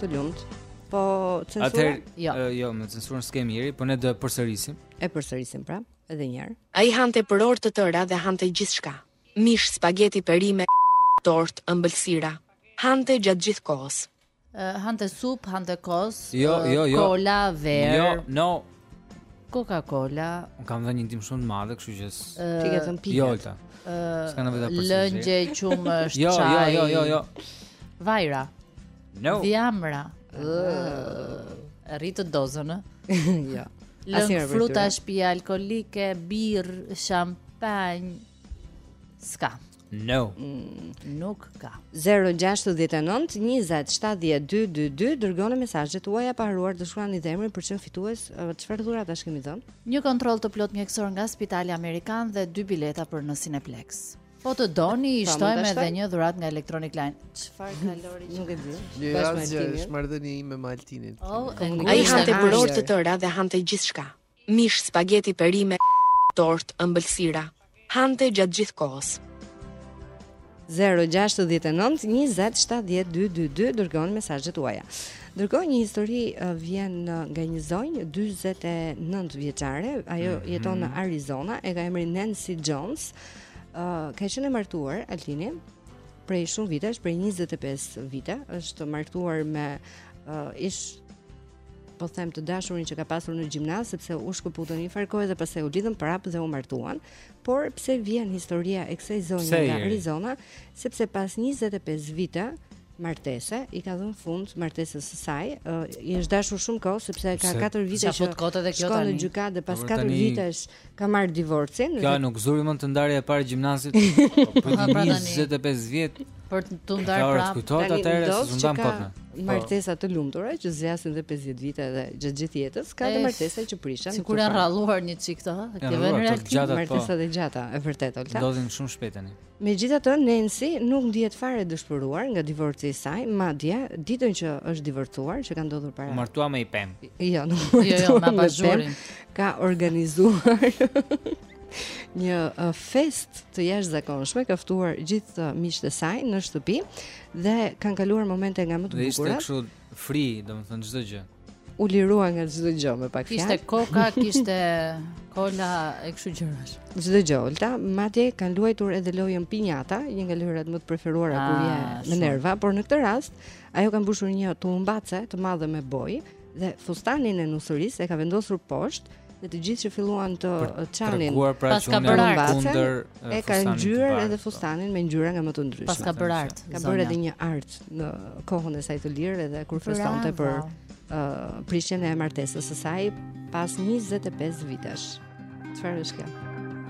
Të lumtë. Po censura? Atëherë, jo. Uh, jo, me censurën s'kemi iri, po ne do e përsërisim. E përsërisim pra, edhe një herë. Ai hante për orë të tëra dhe hante gjithçka. Mish, spageti, perime, tortë, ëmbëlsira. Hante gjatë gjithë kohës. Uh, hante supë, hante kos, jo, uh, jo, jo. kola, verë. Jo, no. Coca-Cola. Unë kam dhënë një ndihmë shumë të madhe, kështu që ti ke thënë pika. Jolta. S'ka nevojë ta përsëri. Lëngje qumësht çaj. Jo, jo, jo, jo, jo. Vajra. No. Dhjamra. Rrite dozën, ë? Jo. Lëng frutash, pije alkoolike, birrë, shampanjë. S'ka. No. Mm, nuk ka. 069 20 70 222 dërgoni mesazhet tuaja pa harruar të shkruani dhe emrin për të qenë fitues. Çfarë dhuratash kemi dhënë? Një kontroll të plotë mjekësor nga Spitali Amerikan dhe dy bileta për në Cineplex. Po të doni, i shtojmë edhe një dhuratë nga Electronic Line. Çfarë kalori që nuk e di? Një rast që është marrëdhënie me Altinin. Oh, ai hante për orë të tëra dhe hante gjithçka. Mish, spageti, perime, tortë, ëmbëlsira. Hante gjatë gjithë kohës. 0692070222 dërgoni mesazhet tuaja. Ndërkohë një histori vjen nga një zonjë 49 vjeçare, ajo mhm. jeton në Arizona, e ka emrin Nancy Jones. Ë uh, ka qenë e martuar Altini prej shumë vitesh, prej 25 vite, është martuar me uh, ish po them të dashurin që ka pasur në gjimnaz sepse u shkëputën një farë kohe dhe pastaj u lidhën prapë dhe u martuan. Por pse vjen historia e kësaj zonje nga Arizona? Sepse pas 25 vite martese i ka dhënë fund martesës së saj. Uh, I është dashur shumë kohë sepse ka 4 vite që shkon në gjykatë dhe pas 4 vitesh Ka marrë divorcin. Kjo nuk zuri mend te ndarja e parë gjimnazit. Po po 25 vjet. Për të ndarë prapë. Kujtohet atëherë se s'u ndan kot. Po. Martesa të lumtura që zgjasin dhe 50 vite edhe gjatë gjithë jetës, ka dhe martesa që prishen. Sikur janë rralluar një çik këto, ke vënë realisht po. martesat të gjata, e vërtetë Olta. Ndodhin shumë shpejt tani. Megjithatë, Nancy nuk ndihet fare e dëshpëruar nga divorci i saj, madje ditën që është divorcuar, që ka ndodhur para. U martua me një pemë. Jo, nuk u martua. Jo, jo, me bazurin. Ka organizuar një uh, festë të jashtëzakonshme, ka ftuar gjithë uh, miqtë e saj në shtëpi dhe kanë kaluar momente nga më të bukura. Ishte kështu Free, domethënë çdo gjë. U lirua nga çdo gjë me pak fjalë. Kishte koka, kishte kola e kështu gjërash. Çdo gjë, Olta, madje kanë luajtur edhe lojën pinjata, një nga lojërat më të preferuara kur ah, je në nerva, por në këtë rast ajo ka mbushur një tullumbace të madhe me bojë dhe fustanin e nusërisë e ka vendosur poshtë Dhe të gjithë që filluan të çanin pra paska bërë art tullumbacen e ka ngjyer edhe fustanin me ngjyra nga më të ndryshme. Paska bërë art. Ka bërë edhe një art në kohën e saj të lirë edhe kur festonte për uh, prishjen e martesës së saj pas 25 vitesh. Çfarë është kjo?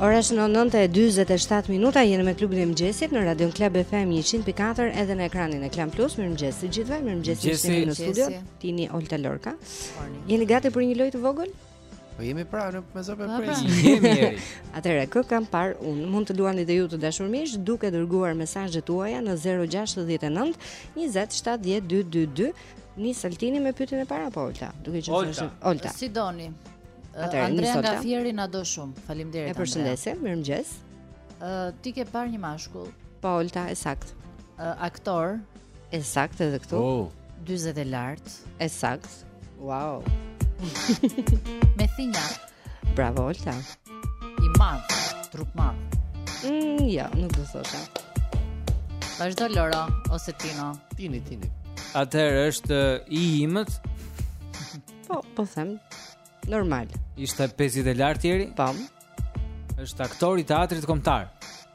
Ora shënon 9:47 minuta jeni me klubin e mëngjesit në Radio Club FM 100.4 edhe në ekranin e Klan Plus. Mirëmëngjes të gjithëve. Mirëmëngjes dhe ju në studio. Tini Olta Lorenca. Jeni gati për një lojë të vogël? Po jemi pra në me zopë pra. pres. Jemi jeri. Atëherë kë kam parë unë, mund të luani dhe ju të dashur miq duke dërguar mesazhet tuaja në 069 20 70 222. Nis Altini me pyetjen e parë apo Olta? Duke qenë se është Olta. Si doni? Atëherë Andrea nga Fieri na do shumë. Faleminderit. E përshëndesim, mirëmëngjes. Ë ti ke parë një mashkull? Po Olta, e saktë. Aktor. E saktë edhe këtu. Oh. 40 e lart. E saktë. Wow. Me thinja. Bravo Olta. I madh, trup madh. Mm, jo, nuk do thosha. Vazhdo Loro ose Tino. Tini, Tini. Atëherë është uh, i imët. Po, po them normal. Ishte 50 e lart Jeri? Po. Është aktor i teatrit kombëtar.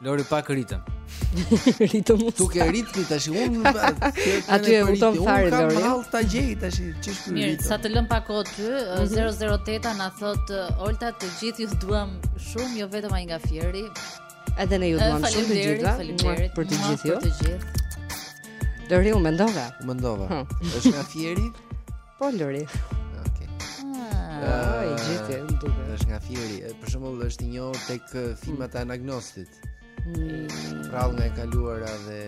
Lori pak ritëm. ritëm. Ku ke ritmin tash unë. Aty e hutove fare Lori. Kam hall ta gjej tash ç'ish ky. Mirë, sa të lëmë pak kohë ty, 008 na thotë Olta të gjithë ju duam shumë, jo vetëm ai nga Fieri. Edhe ne ju duam shumë të gjitha. Faleminderit për të gjithë ju. Lori u mendove. U mendova. Është nga Fieri? Po Lori. Okej. Ah, ah, i gjithë më duket. Është nga Fieri. Për shembull është i njohur tek eh, filmat e Anagnostit. Mm. Përrallë nga e kaluara dhe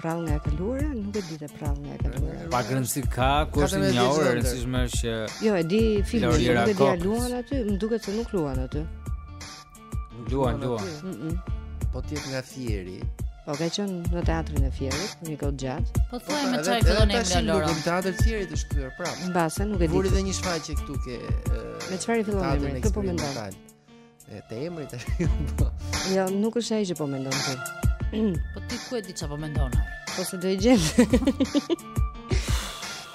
përrallë nga e kaluara, nuk e di te Përrallë nga e kaluara. Pa rëndësi ka, ku është një orë, e rëndësishme është që Jo, e di filmin, nuk e di a luan aty, më duket se nuk luan aty. Luan, luan. Po ti nga Fieri. Po ka qen në teatrin e Fierit, një kohë të gjatë. Po thuaj po, me çfarë që do ne Lolo. Në teatër të Fierit të shkruar prapë. Mbase nuk e di. Vuri dhe një shfaqje këtu ke. Me çfarë i fillon emri? Kë po mendon? E, te emri tash. Po. Jo, nuk është ai që po mendon ti. Po ti ku e di çfarë po mendon ai? Po se do i gjen.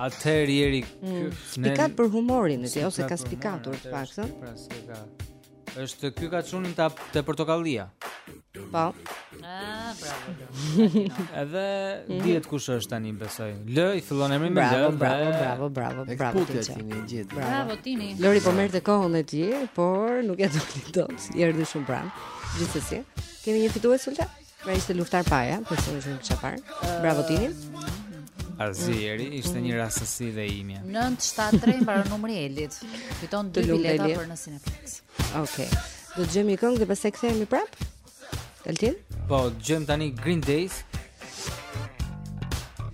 Atëherë jeri mm. spikat për humorin e tij ose ka spikatur të paktën. Pra, pra, është ky ka çunin te Portokallia. Po. Ah, bravo. Edhe mhm. dihet kush është tani besoj. Lë i fillon emri me Lë. Bravo, bravo, bravo, bravo, bravo. Eksputja ti një gjit. Bravo Tini. Lori po merrte kohën e tij, por nuk e doli dot. I erdhi shumë pranë. Gjithsesi, kemi një fitues ulta? Pra ishte Luftar Paja, për së rëzim që parë. Bravo Tini. Azieri, ishte një rastësi dhe imja. 973 para numri Elit. Fiton dy bileta për në Cineplex. Okej. Okay. Do dëgjojmë këngë dhe pastaj kthehemi prapë? Altin? Po, dëgjojmë tani Green Days.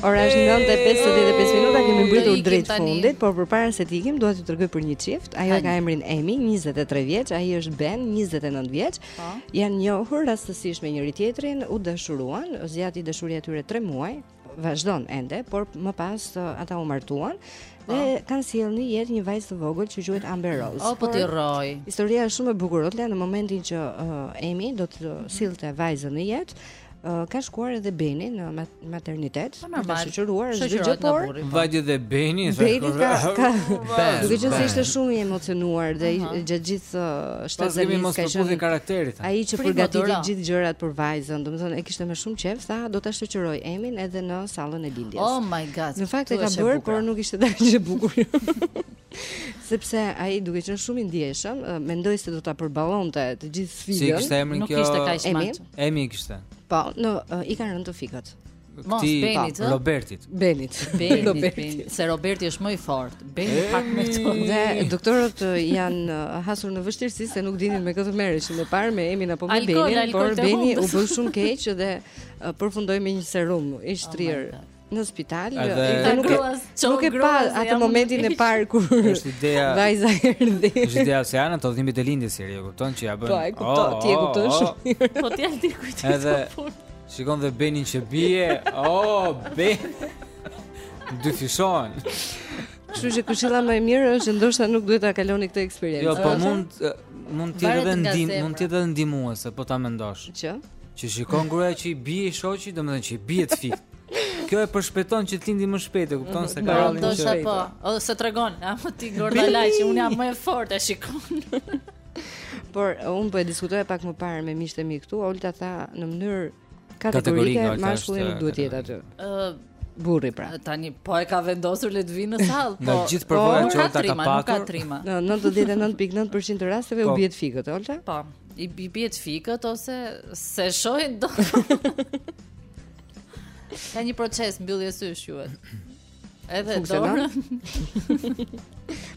Ora është 9:55 minuta, kemi mbërritur drejt fundit, por përpara se të ikim, dua t'ju tregoj për një çift. Ajo ka emrin Emi, 23 vjeç, ai është Ben, 29 vjeç. Po. Janë njohur rastësisht me njëri-tjetrin, u dashuruan, zgjati dashuria e tyre 3 muaj, vazhdon ende, por më pas uh, ata u martuan dhe oh. kanë sjellë në jetë një vajzë të vogël që quhet Amber Rose. Oh, po t'i rrojë. Historia është shumë e bukur, Otla, në momentin që uh, Emi do të sillte vajzën në jetë, Uh, ka shkuar edhe Beni në maternitet, po, ka shoqëruar çdo gjë por vajti dhe Beni, Beni ka ka duke qenë se ishte shumë i emocionuar dhe uh -huh. gjatë gjithë uh, shtatzënisë ka qenë karakterit. Ai që përgatiti gjithë gjërat për vajzën, domethënë e kishte më shumë qejf, tha do ta shoqëroj Emin edhe në sallën e lindjes. Oh my god. Në fakt e ka bërë, por nuk ishte dhe aq e bukur. sepse ai duke qenë shumë i ndjeshëm, mendoi se do ta përballonte të gjithë sfidën. Si kishte emrin kjo? Nuk kishte kaq shumë. Emi e kishte. Po, në uh, i kanë rënë të fikët. Mos Benit, pa, Robertit. Benit. Benit, Robertit. Benit. Se Roberti është më i fortë. Beni pak më të. Dhe doktorët janë hasur në vështirësi se nuk dinin me kë të merreshin më parë me Emin apo me Benin, por Beni u bë shumë keq dhe përfundoi me një serum i shtrirë. Oh në spital dhe nuk e nuk e pa atë momentin e parë kur është ideja vajza erdhi është ideja se janë ato dhimbjet e lindjes e kupton që ja bën po e kupton oh, ti e oh, kupton oh. shumë po ti al ti kujt edhe shikon dhe benin që bie oh be dyfishon Kështu që këshilla më e mirë është që ndoshta nuk duhet ta kaloni këtë eksperiencë. Jo, po mund mund të jetë edhe ndim, mund të jetë edhe ndihmuese, po ta mendosh. Që? Që shikon gruaja që i bie i shoqi, domethënë që i bie të fikt. Kjo e përshpejton që të lindë më shpejt, e kupton se ka hallin që. Do të po, ose tregon, a më ti gorda lajë që unë jam më e fortë, e shikon. Por unë po e diskutoja pak më parë me miqtë e mi këtu, Olta tha në mënyrë kategorike mashkulli nuk duhet të jetë aty. Ë, burri pra. Tani po e ka vendosur le të vinë në sallë, po. Në gjithë përvojën po, që Olta ka patur. Në 99.9% të rasteve u bie të fikët, Olta? Po. I bie të fikët ose s'e shohin dot. Ka një proces mbyllje sysh, duhet. Edhe dorë.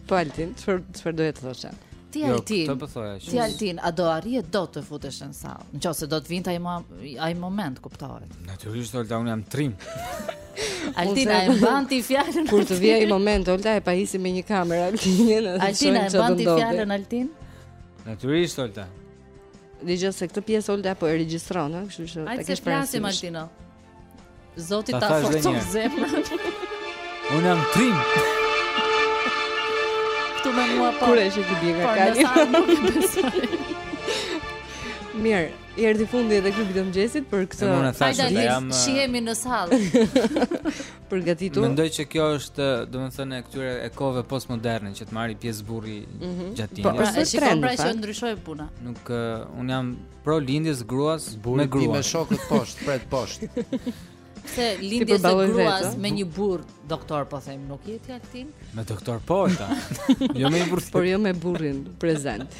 po Altin, çfarë çfarë doje të thoshe? Ti jo, Altin. Jo, po thoja. Ti Altin, a do arrije do të futesh në sallë? Nëse do të vinte ai ai moment, kuptohet. Natyrisht, Olta, unë jam trim. Altin, a e mban ti fjalën? Kur të vijë ai moment, Olta e pajisim me një kamerë Altin. Altin, a e mban ti fjalën Altin? Natyrisht Olta. Dije se këtë pjesë Olta po e regjistron, ëh, kështu që ta kesh parasysh. Ai Martino. Zoti ta forcon zemrën. Unë jam trim. Këtu me mua po. Kur e sheh ti bie nga kali? Mirë, i erdhi fundi edhe klubit të mëngjesit për këtë. Hajde, shihemi në sallë. përgatitur. Mendoj që kjo është, domethënë, e këtyre e kohëve postmoderne që të marrë pjesë burri mm -hmm. gjatë ditës. Po, pra, është trend, pra që ndryshoi puna. Nuk uh, unë jam pro lindjes gruas burri me gruan. Burri me shokët poshtë, pret poshtë. Së lindjes së gruas me një burrë, doktor po them, nuk je ti aktin? Me doktor po, por jo me burrin. Por jo me burrin prezent.